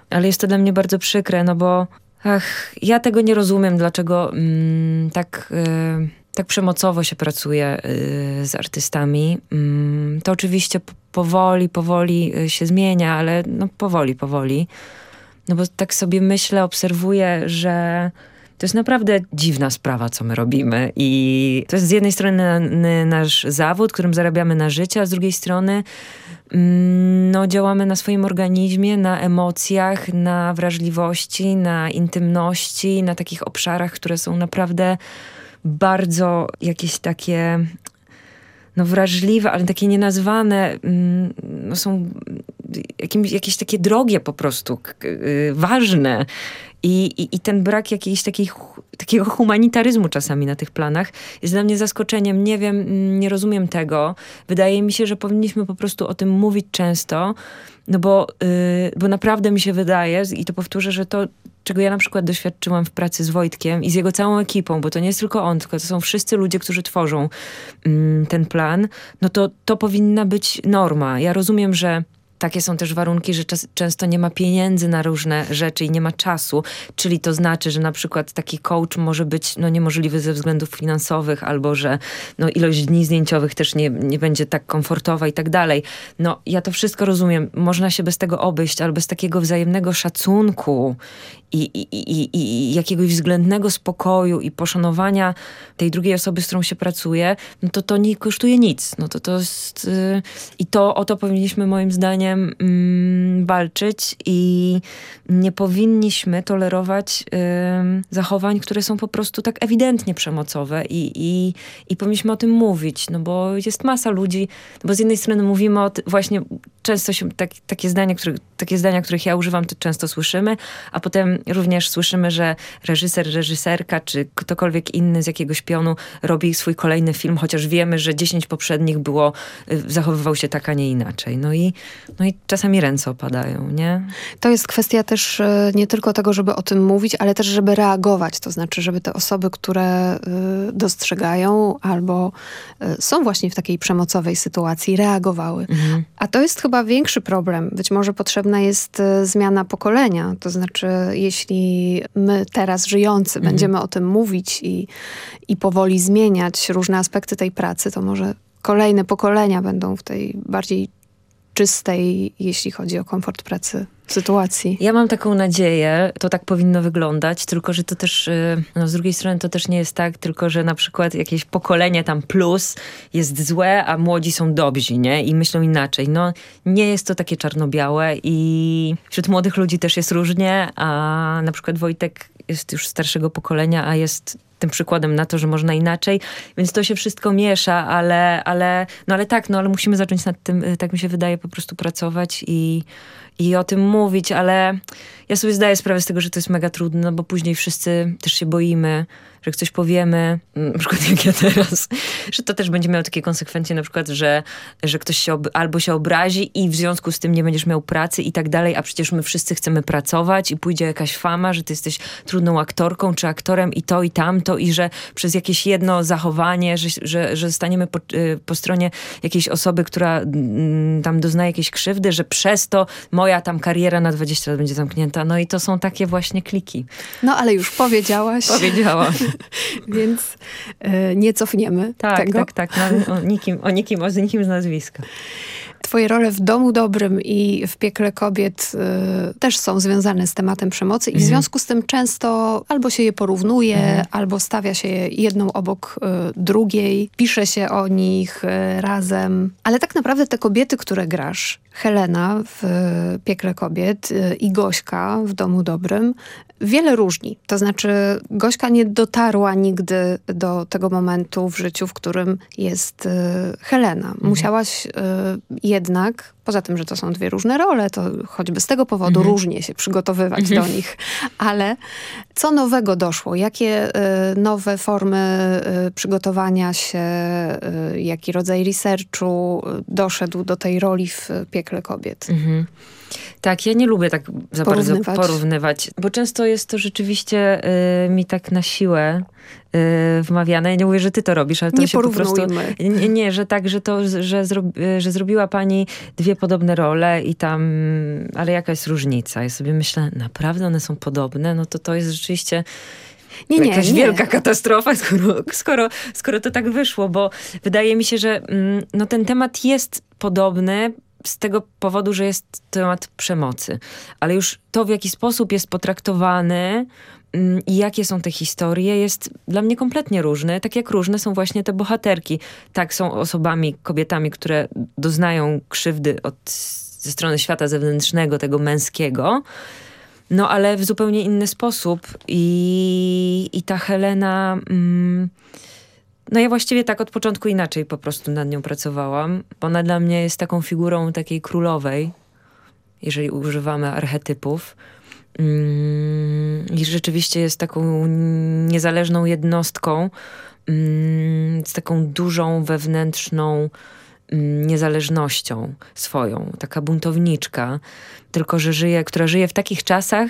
ale jest to dla mnie bardzo przykre, no bo ach, ja tego nie rozumiem, dlaczego mm, tak, y, tak przemocowo się pracuje y, z artystami. Mm, to oczywiście powoli, powoli y, się zmienia, ale no powoli, powoli. No bo tak sobie myślę, obserwuję, że to jest naprawdę dziwna sprawa, co my robimy. I to jest z jednej strony nasz zawód, którym zarabiamy na życie, a z drugiej strony mm, no, działamy na swoim organizmie, na emocjach, na wrażliwości, na intymności, na takich obszarach, które są naprawdę bardzo jakieś takie no wrażliwe, ale takie nienazwane, mm, no są jakimś, jakieś takie drogie po prostu, y, ważne. I, i, I, ten brak jakiejś takiej, takiego humanitaryzmu czasami na tych planach jest dla mnie zaskoczeniem. Nie wiem, nie rozumiem tego. Wydaje mi się, że powinniśmy po prostu o tym mówić często, no bo, yy, bo naprawdę mi się wydaje, i to powtórzę, że to, czego ja na przykład doświadczyłam w pracy z Wojtkiem i z jego całą ekipą, bo to nie jest tylko on, tylko to są wszyscy ludzie, którzy tworzą yy, ten plan, no to to powinna być norma. Ja rozumiem, że takie są też warunki, że czas, często nie ma pieniędzy na różne rzeczy i nie ma czasu, czyli to znaczy, że na przykład taki coach może być no, niemożliwy ze względów finansowych, albo że no, ilość dni zdjęciowych też nie, nie będzie tak komfortowa i tak dalej. No, ja to wszystko rozumiem. Można się bez tego obejść, ale bez takiego wzajemnego szacunku i, i, i, i jakiegoś względnego spokoju i poszanowania tej drugiej osoby, z którą się pracuje, no to to nie kosztuje nic. No to to jest... Yy, I to o to powinniśmy moim zdaniem yy, walczyć i nie powinniśmy tolerować zachowań, które są po prostu tak ewidentnie przemocowe i, i, i powinniśmy o tym mówić, no bo jest masa ludzi, no bo z jednej strony mówimy o właśnie często się tak, takie, zdania, które, takie zdania, których ja używam, to często słyszymy, a potem również słyszymy, że reżyser, reżyserka, czy ktokolwiek inny z jakiegoś pionu robi swój kolejny film, chociaż wiemy, że dziesięć poprzednich było, y, zachowywał się tak, a nie inaczej. No i, no i czasami ręce opadają, nie? To jest kwestia też y, nie tylko tego, żeby o tym mówić, ale też, żeby reagować. To znaczy, żeby te osoby, które y, dostrzegają albo są właśnie w takiej przemocowej sytuacji, reagowały. Mhm. A to jest chyba większy problem. Być może potrzebna jest zmiana pokolenia. To znaczy, jeśli my teraz żyjący mhm. będziemy o tym mówić i, i powoli zmieniać różne aspekty tej pracy, to może kolejne pokolenia będą w tej bardziej czystej, jeśli chodzi o komfort pracy sytuacji. Ja mam taką nadzieję, to tak powinno wyglądać, tylko że to też, y, no z drugiej strony to też nie jest tak, tylko że na przykład jakieś pokolenie tam plus jest złe, a młodzi są dobrzy, nie? I myślą inaczej. No nie jest to takie czarno-białe i wśród młodych ludzi też jest różnie, a na przykład Wojtek jest już starszego pokolenia, a jest tym przykładem na to, że można inaczej, więc to się wszystko miesza, ale, ale, no ale tak, no ale musimy zacząć nad tym, y, tak mi się wydaje, po prostu pracować i, i o tym mówić, ale ja sobie zdaję sprawę z tego, że to jest mega trudne, no bo później wszyscy też się boimy, że coś powiemy, mm, na przykład jak ja teraz, że to też będzie miało takie konsekwencje, na przykład, że, że ktoś się albo się obrazi i w związku z tym nie będziesz miał pracy i tak dalej, a przecież my wszyscy chcemy pracować i pójdzie jakaś fama, że ty jesteś trudną aktorką czy aktorem i to i tamto i że przez jakieś jedno zachowanie, że, że, że staniemy po, y, po stronie jakiejś osoby, która mm, tam doznaje jakiejś krzywdy, że przez to moja tam kariera na 20 lat będzie zamknięta. No i to są takie właśnie kliki. No ale już powiedziałaś. Powiedziałam. *laughs* *laughs* Więc y, nie cofniemy tak, tego. Tak, tak, tak. o nikim, o nikim, o nikim z nazwiska. Twoje role w Domu Dobrym i w Piekle Kobiet y, też są związane z tematem przemocy i w mhm. związku z tym często albo się je porównuje, mhm. albo stawia się jedną obok y, drugiej, pisze się o nich y, razem. Ale tak naprawdę te kobiety, które grasz, Helena w Piekle Kobiet i Gośka w Domu Dobrym, wiele różni. To znaczy Gośka nie dotarła nigdy do tego momentu w życiu, w którym jest y, Helena. Mhm. Musiałaś y, jednak, poza tym, że to są dwie różne role, to choćby z tego powodu mhm. różnie się przygotowywać mhm. do nich. Ale co nowego doszło? Jakie nowe formy przygotowania się, jaki rodzaj researchu doszedł do tej roli w Piekle Kobiet? Mhm. Tak, ja nie lubię tak za porównywać. bardzo porównywać, bo często jest to rzeczywiście y, mi tak na siłę y, wmawiane. Ja nie mówię, że ty to robisz, ale to nie się po prostu... Nie, nie, że tak, że to, że, zro, że zrobiła pani dwie podobne role i tam, ale jaka jest różnica? Ja sobie myślę, naprawdę one są podobne? No to to jest rzeczywiście... Nie, nie, Jakaś nie. wielka katastrofa, skoro, skoro, skoro to tak wyszło, bo wydaje mi się, że mm, no, ten temat jest podobny, z tego powodu, że jest temat przemocy. Ale już to, w jaki sposób jest potraktowany mm, i jakie są te historie, jest dla mnie kompletnie różne. Tak jak różne są właśnie te bohaterki. Tak, są osobami, kobietami, które doznają krzywdy od, ze strony świata zewnętrznego, tego męskiego. No ale w zupełnie inny sposób. I, i ta Helena... Mm, no ja właściwie tak od początku inaczej po prostu nad nią pracowałam. Ona dla mnie jest taką figurą takiej królowej, jeżeli używamy archetypów. Mm, I rzeczywiście jest taką niezależną jednostką, mm, z taką dużą wewnętrzną mm, niezależnością swoją. Taka buntowniczka, tylko że żyje, która żyje w takich czasach,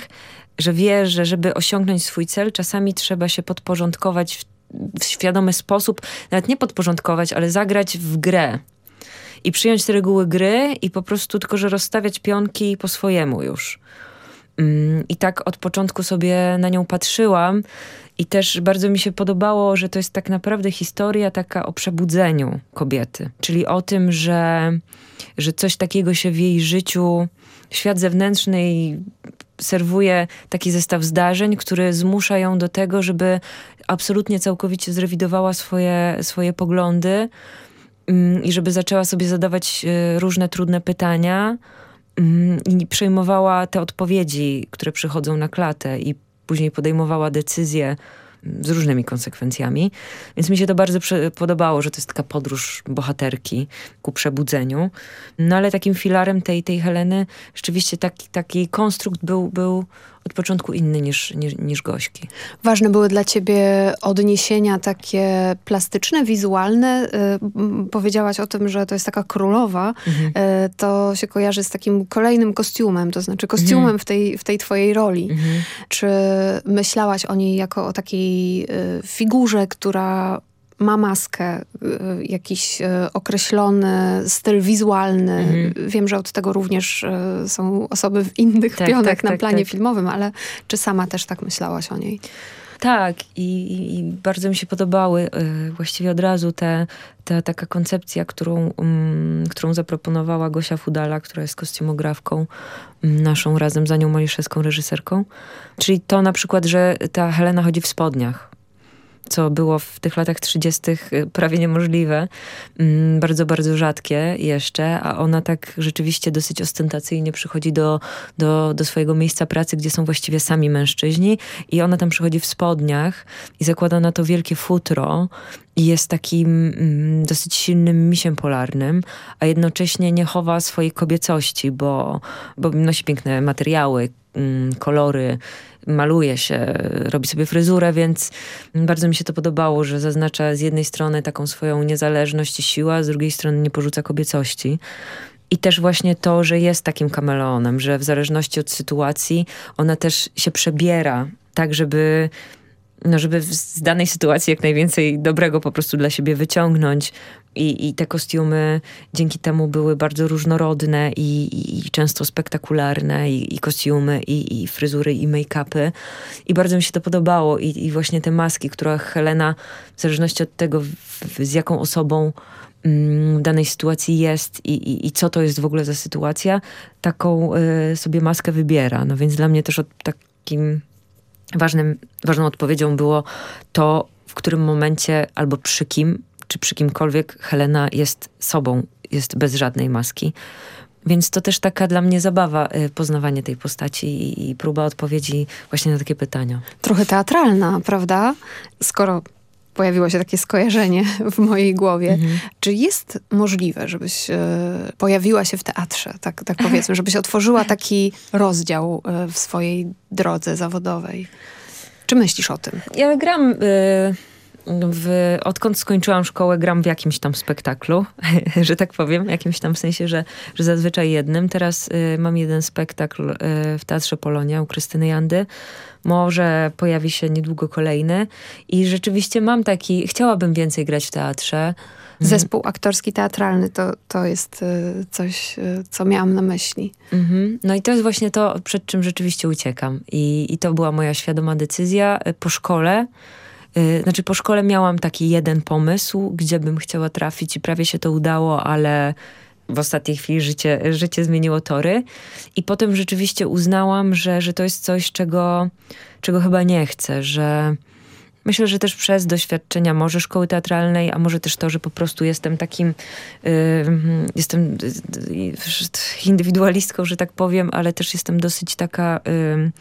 że wie, że żeby osiągnąć swój cel, czasami trzeba się podporządkować w w świadomy sposób, nawet nie podporządkować, ale zagrać w grę. I przyjąć te reguły gry i po prostu tylko, że rozstawiać pionki po swojemu już. Mm, I tak od początku sobie na nią patrzyłam i też bardzo mi się podobało, że to jest tak naprawdę historia taka o przebudzeniu kobiety. Czyli o tym, że, że coś takiego się w jej życiu, świat zewnętrzny serwuje taki zestaw zdarzeń, który zmusza ją do tego, żeby absolutnie całkowicie zrewidowała swoje, swoje poglądy mm, i żeby zaczęła sobie zadawać e, różne trudne pytania mm, i przejmowała te odpowiedzi, które przychodzą na klatę i później podejmowała decyzje z różnymi konsekwencjami. Więc mi się to bardzo podobało, że to jest taka podróż bohaterki ku przebudzeniu. No ale takim filarem tej, tej Heleny rzeczywiście taki, taki konstrukt był, był od początku inny niż, niż, niż Gośki. Ważne były dla ciebie odniesienia takie plastyczne, wizualne. Y, powiedziałaś o tym, że to jest taka królowa. Mhm. Y, to się kojarzy z takim kolejnym kostiumem, to znaczy kostiumem mhm. w, tej, w tej twojej roli. Mhm. Czy myślałaś o niej jako o takiej y, figurze, która ma maskę, y, jakiś y, określony styl wizualny. Mhm. Wiem, że od tego również y, są osoby w innych tak, pionach tak, na tak, planie tak. filmowym, ale czy sama też tak myślałaś o niej? Tak i, i bardzo mi się podobały właściwie od razu te, ta taka koncepcja, którą, um, którą zaproponowała Gosia Fudala, która jest kostiumografką um, naszą, razem z Anią Maliszewską, reżyserką. Czyli to na przykład, że ta Helena chodzi w spodniach co było w tych latach 30. Y, prawie niemożliwe, mm, bardzo, bardzo rzadkie jeszcze, a ona tak rzeczywiście dosyć ostentacyjnie przychodzi do, do, do swojego miejsca pracy, gdzie są właściwie sami mężczyźni i ona tam przychodzi w spodniach i zakłada na to wielkie futro i jest takim mm, dosyć silnym misiem polarnym, a jednocześnie nie chowa swojej kobiecości, bo, bo nosi piękne materiały, kolory, maluje się, robi sobie fryzurę, więc bardzo mi się to podobało, że zaznacza z jednej strony taką swoją niezależność i siłę, a z drugiej strony nie porzuca kobiecości. I też właśnie to, że jest takim kameleonem, że w zależności od sytuacji ona też się przebiera tak, żeby no żeby z danej sytuacji jak najwięcej dobrego po prostu dla siebie wyciągnąć. I, i te kostiumy dzięki temu były bardzo różnorodne i, i, i często spektakularne, i, kostiumy, i, fryzury, i make-upy. I bardzo mi się to podobało. I, I właśnie te maski, które Helena, w zależności od tego, w, z jaką osobą mm, w danej sytuacji jest i, i, i, co to jest w ogóle za sytuacja, taką y, sobie maskę wybiera. No więc dla mnie też od takim ważnym, ważną odpowiedzią było to, w którym momencie albo przy kim, czy przy kimkolwiek Helena jest sobą, jest bez żadnej maski. Więc to też taka dla mnie zabawa, y, poznawanie tej postaci i, i próba odpowiedzi właśnie na takie pytania. Trochę teatralna, prawda? Skoro pojawiło się takie skojarzenie w mojej głowie. Mhm. Czy jest możliwe, żebyś e, pojawiła się w teatrze, tak, tak powiedzmy, żebyś otworzyła taki rozdział e, w swojej drodze zawodowej? Czy myślisz o tym? Ja gram... Y w, odkąd skończyłam szkołę, gram w jakimś tam spektaklu, *laughs* że tak powiem, jakimś tam sensie, że, że zazwyczaj jednym. Teraz y, mam jeden spektakl y, w Teatrze Polonia u Krystyny Jandy. Może pojawi się niedługo kolejny. I rzeczywiście mam taki, chciałabym więcej grać w teatrze. Mhm. Zespół aktorski, teatralny to, to jest y, coś, y, co miałam na myśli. Mhm. No i to jest właśnie to, przed czym rzeczywiście uciekam. I, I to była moja świadoma decyzja y, po szkole. Y, znaczy po szkole miałam taki jeden pomysł, gdzie bym chciała trafić i prawie się to udało, ale w ostatniej chwili życie, życie zmieniło tory. I potem rzeczywiście uznałam, że, że to jest coś, czego, czego chyba nie chcę, że myślę, że też przez doświadczenia może szkoły teatralnej, a może też to, że po prostu jestem takim, yy, jestem yy, indywidualistką, że tak powiem, ale też jestem dosyć taka... Yy,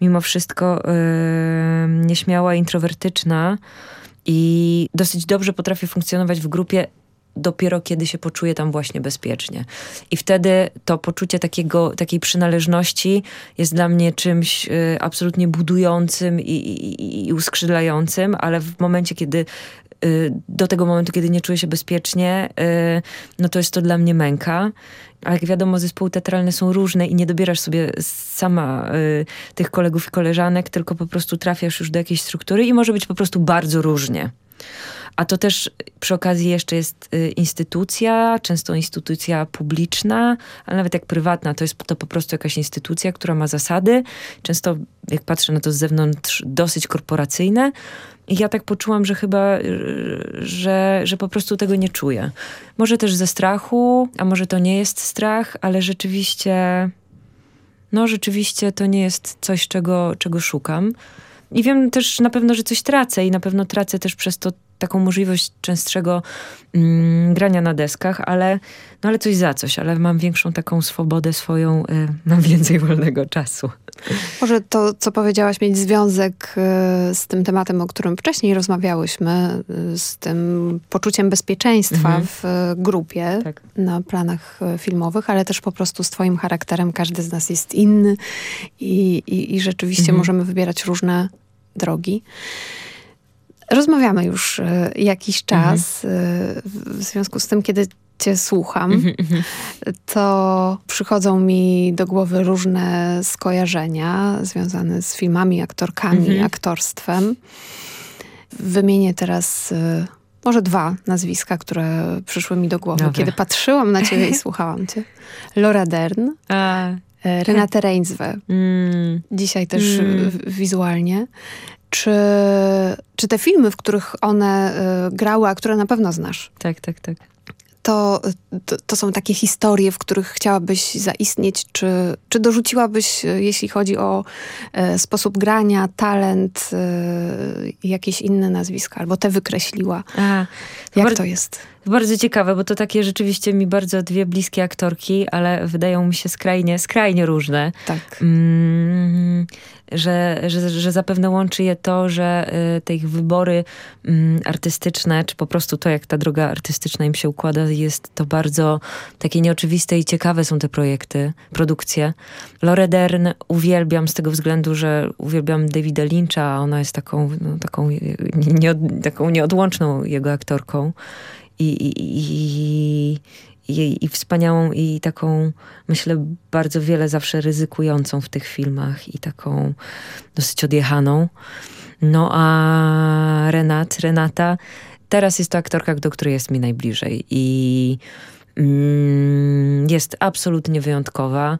mimo wszystko yy, nieśmiała, introwertyczna i dosyć dobrze potrafię funkcjonować w grupie dopiero kiedy się poczuję tam właśnie bezpiecznie. I wtedy to poczucie takiego, takiej przynależności jest dla mnie czymś y, absolutnie budującym i, i, i uskrzydlającym, ale w momencie, kiedy do tego momentu, kiedy nie czuję się bezpiecznie, y, no to jest to dla mnie męka. A jak wiadomo, zespoły teatralne są różne i nie dobierasz sobie sama y, tych kolegów i koleżanek, tylko po prostu trafiasz już do jakiejś struktury i może być po prostu bardzo różnie. A to też przy okazji jeszcze jest y, instytucja, często instytucja publiczna, ale nawet jak prywatna, to jest to po prostu jakaś instytucja, która ma zasady. Często, jak patrzę na to z zewnątrz, dosyć korporacyjne. I ja tak poczułam, że chyba, y, że, że po prostu tego nie czuję. Może też ze strachu, a może to nie jest strach, ale rzeczywiście, no rzeczywiście to nie jest coś, czego, czego szukam. I wiem też na pewno, że coś tracę i na pewno tracę też przez to taką możliwość częstszego mm, grania na deskach, ale, no ale coś za coś, ale mam większą taką swobodę swoją, y, mam więcej wolnego czasu. Może to, co powiedziałaś, mieć związek y, z tym tematem, o którym wcześniej rozmawiałyśmy, y, z tym poczuciem bezpieczeństwa mhm. w grupie tak. na planach filmowych, ale też po prostu z twoim charakterem. Każdy z nas jest inny i, i, i rzeczywiście mhm. możemy wybierać różne drogi. Rozmawiamy już e, jakiś czas mhm. w związku z tym, kiedy cię słucham, mhm, mhm. to przychodzą mi do głowy różne skojarzenia związane z filmami, aktorkami, mhm. aktorstwem. Wymienię teraz y, może dwa nazwiska, które przyszły mi do głowy, Dobra. kiedy patrzyłam na ciebie i *laughs* słuchałam cię. Laura Dern, A. Renate Reinswe. Mm. Dzisiaj też mm. wizualnie czy, czy te filmy, w których one y, grały, a które na pewno znasz. Tak, tak, tak. To, to, to, są takie historie, w których chciałabyś zaistnieć, czy, czy dorzuciłabyś, jeśli chodzi o e, sposób grania, talent, e, jakieś inne nazwiska, albo te wykreśliła? A, Jak to jest? Bardzo ciekawe, bo to takie rzeczywiście mi bardzo dwie bliskie aktorki, ale wydają mi się skrajnie, skrajnie różne. Tak. Mm, że, że, że zapewne łączy je to, że y, te ich wybory y, artystyczne, czy po prostu to, jak ta droga artystyczna im się układa, jest to bardzo takie nieoczywiste i ciekawe są te projekty, produkcje. Lore Dern uwielbiam z tego względu, że uwielbiam Davida Lyncha, a ona jest taką, no, taką, nie, taką nieodłączną jego aktorką i, i, i, i, i wspaniałą i taką, myślę, bardzo wiele zawsze ryzykującą w tych filmach i taką dosyć odjechaną. No a Renat, Renata, teraz jest to aktorka, do której jest mi najbliżej i mm, jest absolutnie wyjątkowa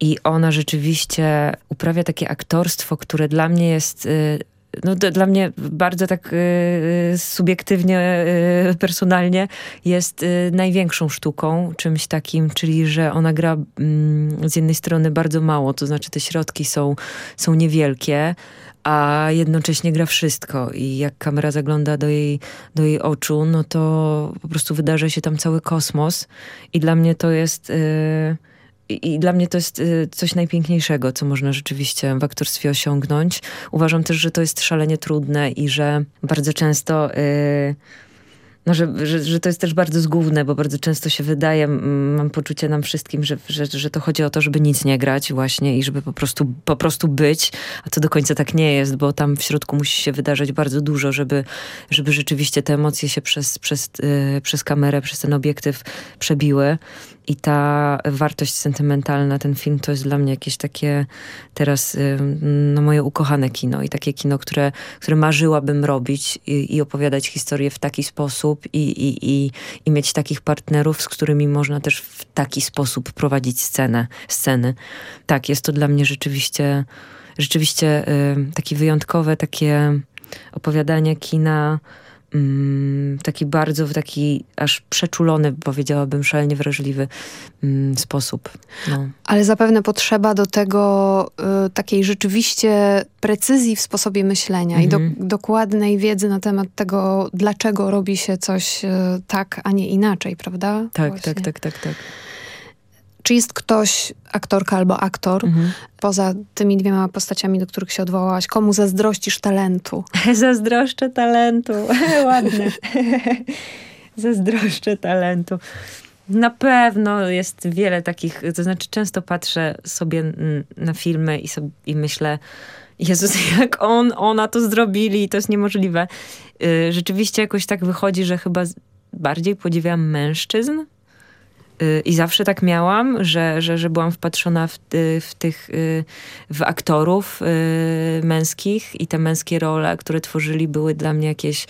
i ona rzeczywiście uprawia takie aktorstwo, które dla mnie jest y, no, dla mnie bardzo tak y, subiektywnie, y, personalnie jest y, największą sztuką, czymś takim, czyli że ona gra mm, z jednej strony bardzo mało, to znaczy te środki są, są niewielkie, a jednocześnie gra wszystko i jak kamera zagląda do jej, do jej oczu, no to po prostu wydarza się tam cały kosmos i dla mnie to jest... Y, i dla mnie to jest y, coś najpiękniejszego, co można rzeczywiście w aktorstwie osiągnąć. Uważam też, że to jest szalenie trudne i że bardzo często... Yy, no, że, że, że to jest też bardzo zgubne, bo bardzo często się wydaje, mam poczucie nam wszystkim, że, że, że to chodzi o to, żeby nic nie grać właśnie i żeby po prostu, po prostu być, a to do końca tak nie jest, bo tam w środku musi się wydarzać bardzo dużo, żeby, żeby rzeczywiście te emocje się przez, przez, yy, przez kamerę, przez ten obiektyw przebiły. I ta wartość sentymentalna, ten film to jest dla mnie jakieś takie teraz no, moje ukochane kino i takie kino, które, które marzyłabym robić i, i opowiadać historię w taki sposób i, i, i, i mieć takich partnerów, z którymi można też w taki sposób prowadzić scenę, sceny. Tak, jest to dla mnie rzeczywiście, rzeczywiście y, takie wyjątkowe, takie opowiadanie kina taki bardzo, w taki aż przeczulony, powiedziałabym, szalenie wrażliwy mm, sposób. No. Ale zapewne potrzeba do tego y, takiej rzeczywiście precyzji w sposobie myślenia i do, mhm. dokładnej wiedzy na temat tego, dlaczego robi się coś y, tak, a nie inaczej, prawda? Tak, Właśnie. tak, tak, tak, tak. Czy jest ktoś, aktorka albo aktor, mhm. poza tymi dwiema postaciami, do których się odwołałaś, komu zazdrościsz talentu? *laughs* Zazdroszczę talentu. *laughs* Ładne. *laughs* Zazdroszczę talentu. Na pewno jest wiele takich, to znaczy często patrzę sobie na filmy i, sobie, i myślę, Jezus, jak on, ona to zrobili, to jest niemożliwe. Y, rzeczywiście jakoś tak wychodzi, że chyba bardziej podziwiam mężczyzn I zawsze tak miałam, że, że, że byłam wpatrzona w, w tych, y, w aktorów y, męskich i te męskie role, które tworzyli, były dla mnie jakieś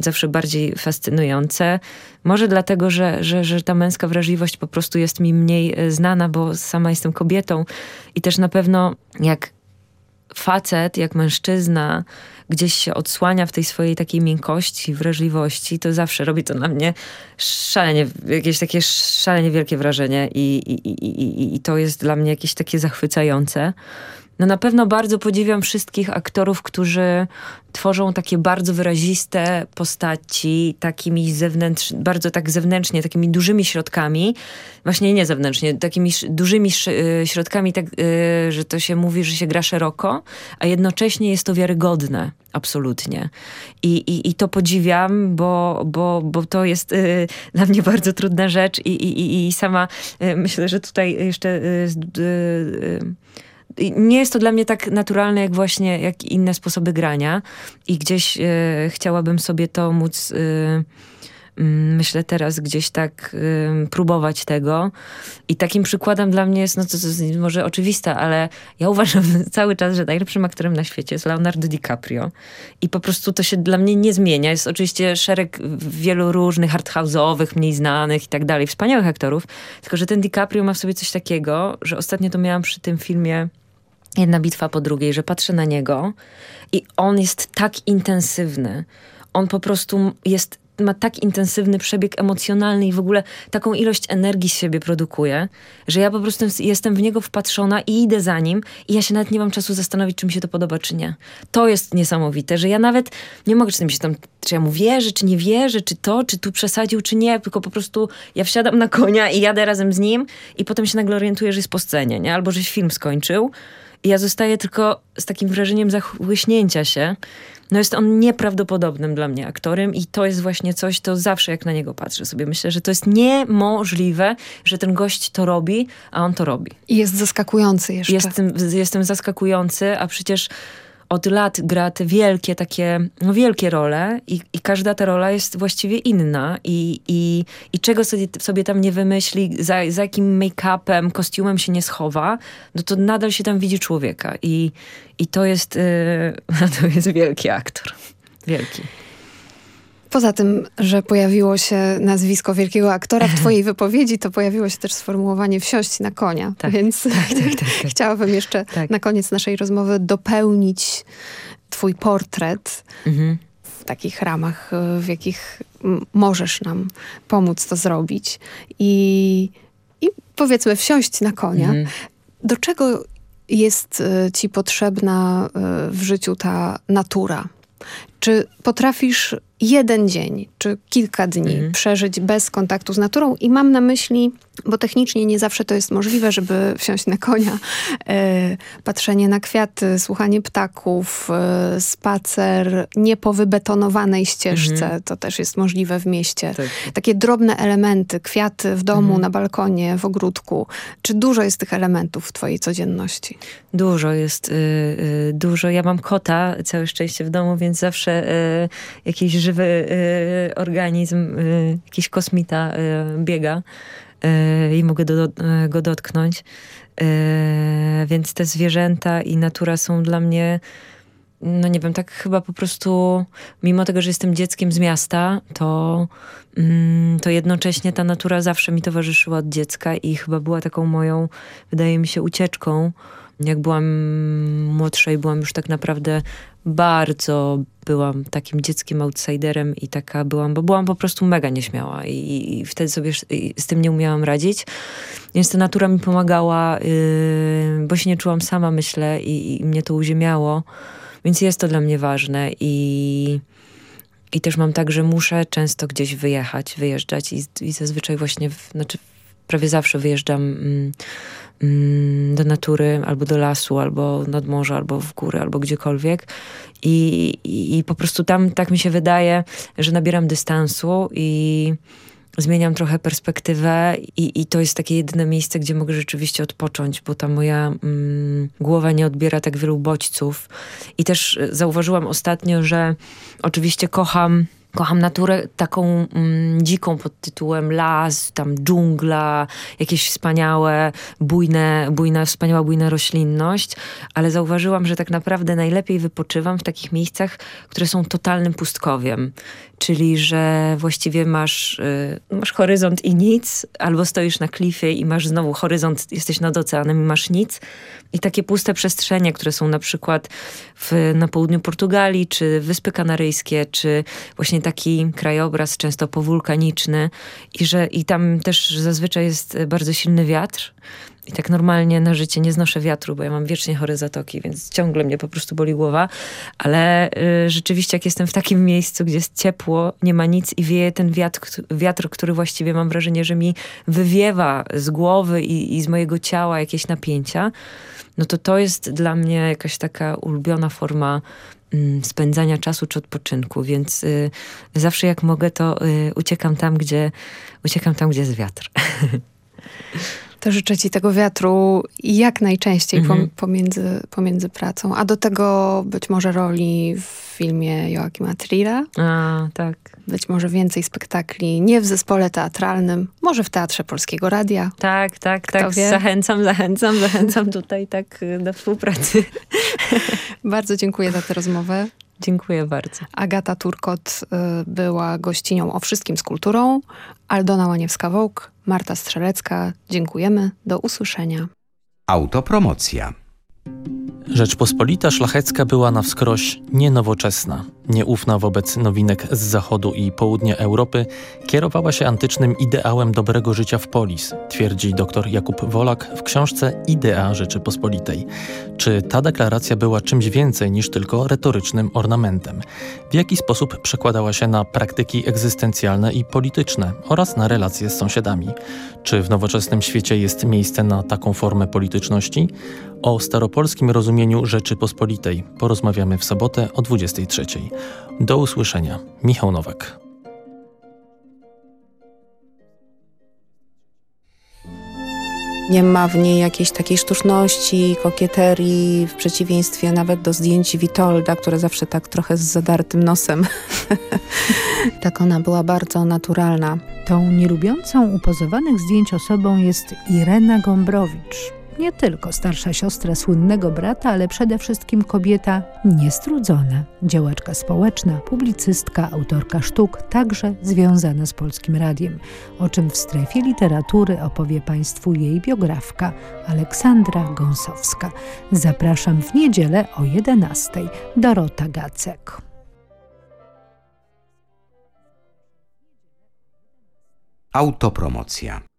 zawsze bardziej fascynujące. Może dlatego, że, że, że ta męska wrażliwość po prostu jest mi mniej znana, bo sama jestem kobietą i też na pewno jak facet, jak mężczyzna gdzieś się odsłania w tej swojej takiej miękkości, wrażliwości, to zawsze robi to na mnie szalenie, jakieś takie szalenie wielkie wrażenie i, i, i, i to jest dla mnie jakieś takie zachwycające. No na pewno bardzo podziwiam wszystkich aktorów, którzy tworzą takie bardzo wyraziste postaci, takimi zewnętrz, bardzo tak zewnętrznie, takimi dużymi środkami, właśnie nie zewnętrznie, takimi dużymi y, środkami, tak, y, że to się mówi, że się gra szeroko, a jednocześnie jest to wiarygodne, absolutnie. I, i, i to podziwiam, bo, bo, bo to jest y, dla mnie bardzo trudna rzecz i, i, i sama myślę, że tutaj jeszcze nie jest to dla mnie tak naturalne, jak właśnie jak inne sposoby grania i gdzieś e, chciałabym sobie to móc... E, myślę teraz gdzieś tak y, próbować tego. I takim przykładem dla mnie jest, no to, to może oczywiste, ale ja uważam *laughs* cały czas, że najlepszym aktorem na świecie jest Leonardo DiCaprio. I po prostu to się dla mnie nie zmienia. Jest oczywiście szereg wielu różnych arthouse'owych, mniej znanych i tak dalej, wspaniałych aktorów, tylko że ten DiCaprio ma w sobie coś takiego, że ostatnio to miałam przy tym filmie jedna bitwa po drugiej, że patrzę na niego i on jest tak intensywny. On po prostu jest ma tak intensywny przebieg emocjonalny i w ogóle taką ilość energii z siebie produkuje, że ja po prostu jestem w niego wpatrzona i idę za nim i ja się nawet nie mam czasu zastanowić, czy mi się to podoba, czy nie. To jest niesamowite, że ja nawet nie mogę czy się tam, czy ja mu wierzę, czy nie wierzę, czy to, czy tu przesadził, czy nie, tylko po prostu ja wsiadam na konia i jadę razem z nim i potem się nagle orientuję, że jest po scenie, nie? Albo, że film skończył i ja zostaję tylko z takim wrażeniem zachłyśnięcia się, no jest on nieprawdopodobnym dla mnie aktorem i to jest właśnie coś, to zawsze jak na niego patrzę sobie, myślę, że to jest niemożliwe, że ten gość to robi, a on to robi. I jest zaskakujący jeszcze. Jestem, jestem zaskakujący, a przecież od lat gra te wielkie takie, no wielkie role i, i każda ta rola jest właściwie inna i, i, i czego sobie, sobie tam nie wymyśli, za, za jakim make-upem, kostiumem się nie schowa, no to nadal się tam widzi człowieka i, i to jest, yy, *laughs* to jest wielki aktor. Wielki. Poza tym, że pojawiło się nazwisko wielkiego aktora w twojej *laughs* wypowiedzi, to pojawiło się też sformułowanie wsiąść na konia. Tak, Więc *laughs* tak, tak, tak, tak. chciałabym jeszcze tak. na koniec naszej rozmowy dopełnić twój portret mhm. w takich ramach, w jakich możesz nam pomóc to zrobić. I, i powiedzmy wsiąść na konia. Mhm. Do czego jest e, ci potrzebna e, w życiu ta natura? Czy potrafisz jeden dzień czy kilka dni mhm. przeżyć bez kontaktu z naturą i mam na myśli, bo technicznie nie zawsze to jest możliwe, żeby wsiąść na konia, e, patrzenie na kwiaty, słuchanie ptaków, e, spacer nie po wybetonowanej ścieżce, mhm. to też jest możliwe w mieście. Tak. Takie drobne elementy, kwiaty w domu, mhm. na balkonie, w ogródku. Czy dużo jest tych elementów w twojej codzienności? Dużo jest, y, y, dużo. Ja mam kota, całe szczęście w domu, więc zawsze y, jakiś żywy y, organizm, y, jakiś kosmita y, biega i mogę do, go dotknąć. Y, więc te zwierzęta i natura są dla mnie no nie wiem, tak chyba po prostu, mimo tego, że jestem dzieckiem z miasta, to, mm, to jednocześnie ta natura zawsze mi towarzyszyła od dziecka i chyba była taką moją, wydaje mi się, ucieczką. Jak byłam młodsza i byłam już tak naprawdę bardzo byłam takim dzieckiem outsiderem i taka byłam, bo byłam po prostu mega nieśmiała i, i wtedy sobie z tym nie umiałam radzić. Więc ta natura mi pomagała, yy, bo się nie czułam sama, myślę, i, i mnie to uziemiało. Więc jest to dla mnie ważne i, i też mam tak, że muszę często gdzieś wyjechać, wyjeżdżać i, i zazwyczaj właśnie, w, znaczy prawie zawsze wyjeżdżam mm, mm, do natury, albo do lasu, albo nad morze, albo w góry, albo gdziekolwiek. I, i, I po prostu tam tak mi się wydaje, że nabieram dystansu i zmieniam trochę perspektywę i, i to jest takie jedyne miejsce, gdzie mogę rzeczywiście odpocząć, bo ta moja mm, głowa nie odbiera tak wielu bodźców. I też zauważyłam ostatnio, że oczywiście kocham Kocham naturę taką mm, dziką pod tytułem las, tam dżungla, jakieś wspaniałe, bujne, wspaniała bujna roślinność, ale zauważyłam, że tak naprawdę najlepiej wypoczywam w takich miejscach, które są totalnym pustkowiem. Czyli, że właściwie masz, y, masz horyzont i nic, albo stoisz na klifie i masz znowu horyzont, jesteś nad oceanem i masz nic. I takie puste przestrzenie, które są na przykład w, na południu Portugalii, czy Wyspy Kanaryjskie, czy właśnie taki krajobraz często powulkaniczny i że i tam też zazwyczaj jest bardzo silny wiatr, i tak normalnie na życie nie znoszę wiatru, bo ja mam wiecznie chore zatoki, więc ciągle mnie po prostu boli głowa. Ale y, rzeczywiście, jak jestem w takim miejscu, gdzie jest ciepło, nie ma nic i wieje ten wiatr, wiatr który właściwie mam wrażenie, że mi wywiewa z głowy i, i z mojego ciała jakieś napięcia, no to to jest dla mnie jakaś taka ulubiona forma mm, spędzania czasu czy odpoczynku, więc y, zawsze jak mogę, to y, uciekam tam, gdzie uciekam tam, gdzie jest wiatr. *laughs* To życzę ci tego wiatru jak najczęściej mhm. pomiędzy, pomiędzy pracą. A do tego być może roli w filmie Joachima Trira. A, tak. Być może więcej spektakli nie w zespole teatralnym, może w Teatrze Polskiego Radia. Tak, tak, Kto tak. Wie? Zachęcam, zachęcam, zachęcam tutaj tak do współpracy. *laughs* Bardzo dziękuję za tę rozmowę. Dziękuję bardzo. Agata Turkot y, była gościnią o wszystkim z kulturą. Aldona Łaniewska-Wołk, Marta Strzelecka. Dziękujemy. Do usłyszenia. Autopromocja. Rzeczpospolita szlachecka była na wskroś nienowoczesna. Nieufna wobec nowinek z zachodu i południa Europy, kierowała się antycznym ideałem dobrego życia w polis, twierdzi dr Jakub Wolak w książce Idea Rzeczypospolitej. Czy ta deklaracja była czymś więcej niż tylko retorycznym ornamentem? W jaki sposób przekładała się na praktyki egzystencjalne i polityczne oraz na relacje z sąsiadami? Czy w nowoczesnym świecie jest miejsce na taką formę polityczności? O staropolskim rozumieniu Rzeczypospolitej porozmawiamy w sobotę o 23. Do usłyszenia. Michał Nowak. Nie ma w niej jakiejś takiej sztuczności, kokieterii, w przeciwieństwie nawet do zdjęć Witolda, które zawsze tak trochę z zadartym nosem. *laughs* tak ona była bardzo naturalna. Tą nielubiącą upozowanych zdjęć osobą jest Irena Gombrowicz nie tylko starsza siostra słynnego brata, ale przede wszystkim kobieta niestrudzona, działaczka społeczna, publicystka, autorka sztuk, także związana z Polskim Radiem, o czym w strefie literatury opowie Państwu jej biografka Aleksandra Gąsowska. Zapraszam w niedzielę o 11. Dorota Gacek. Autopromocja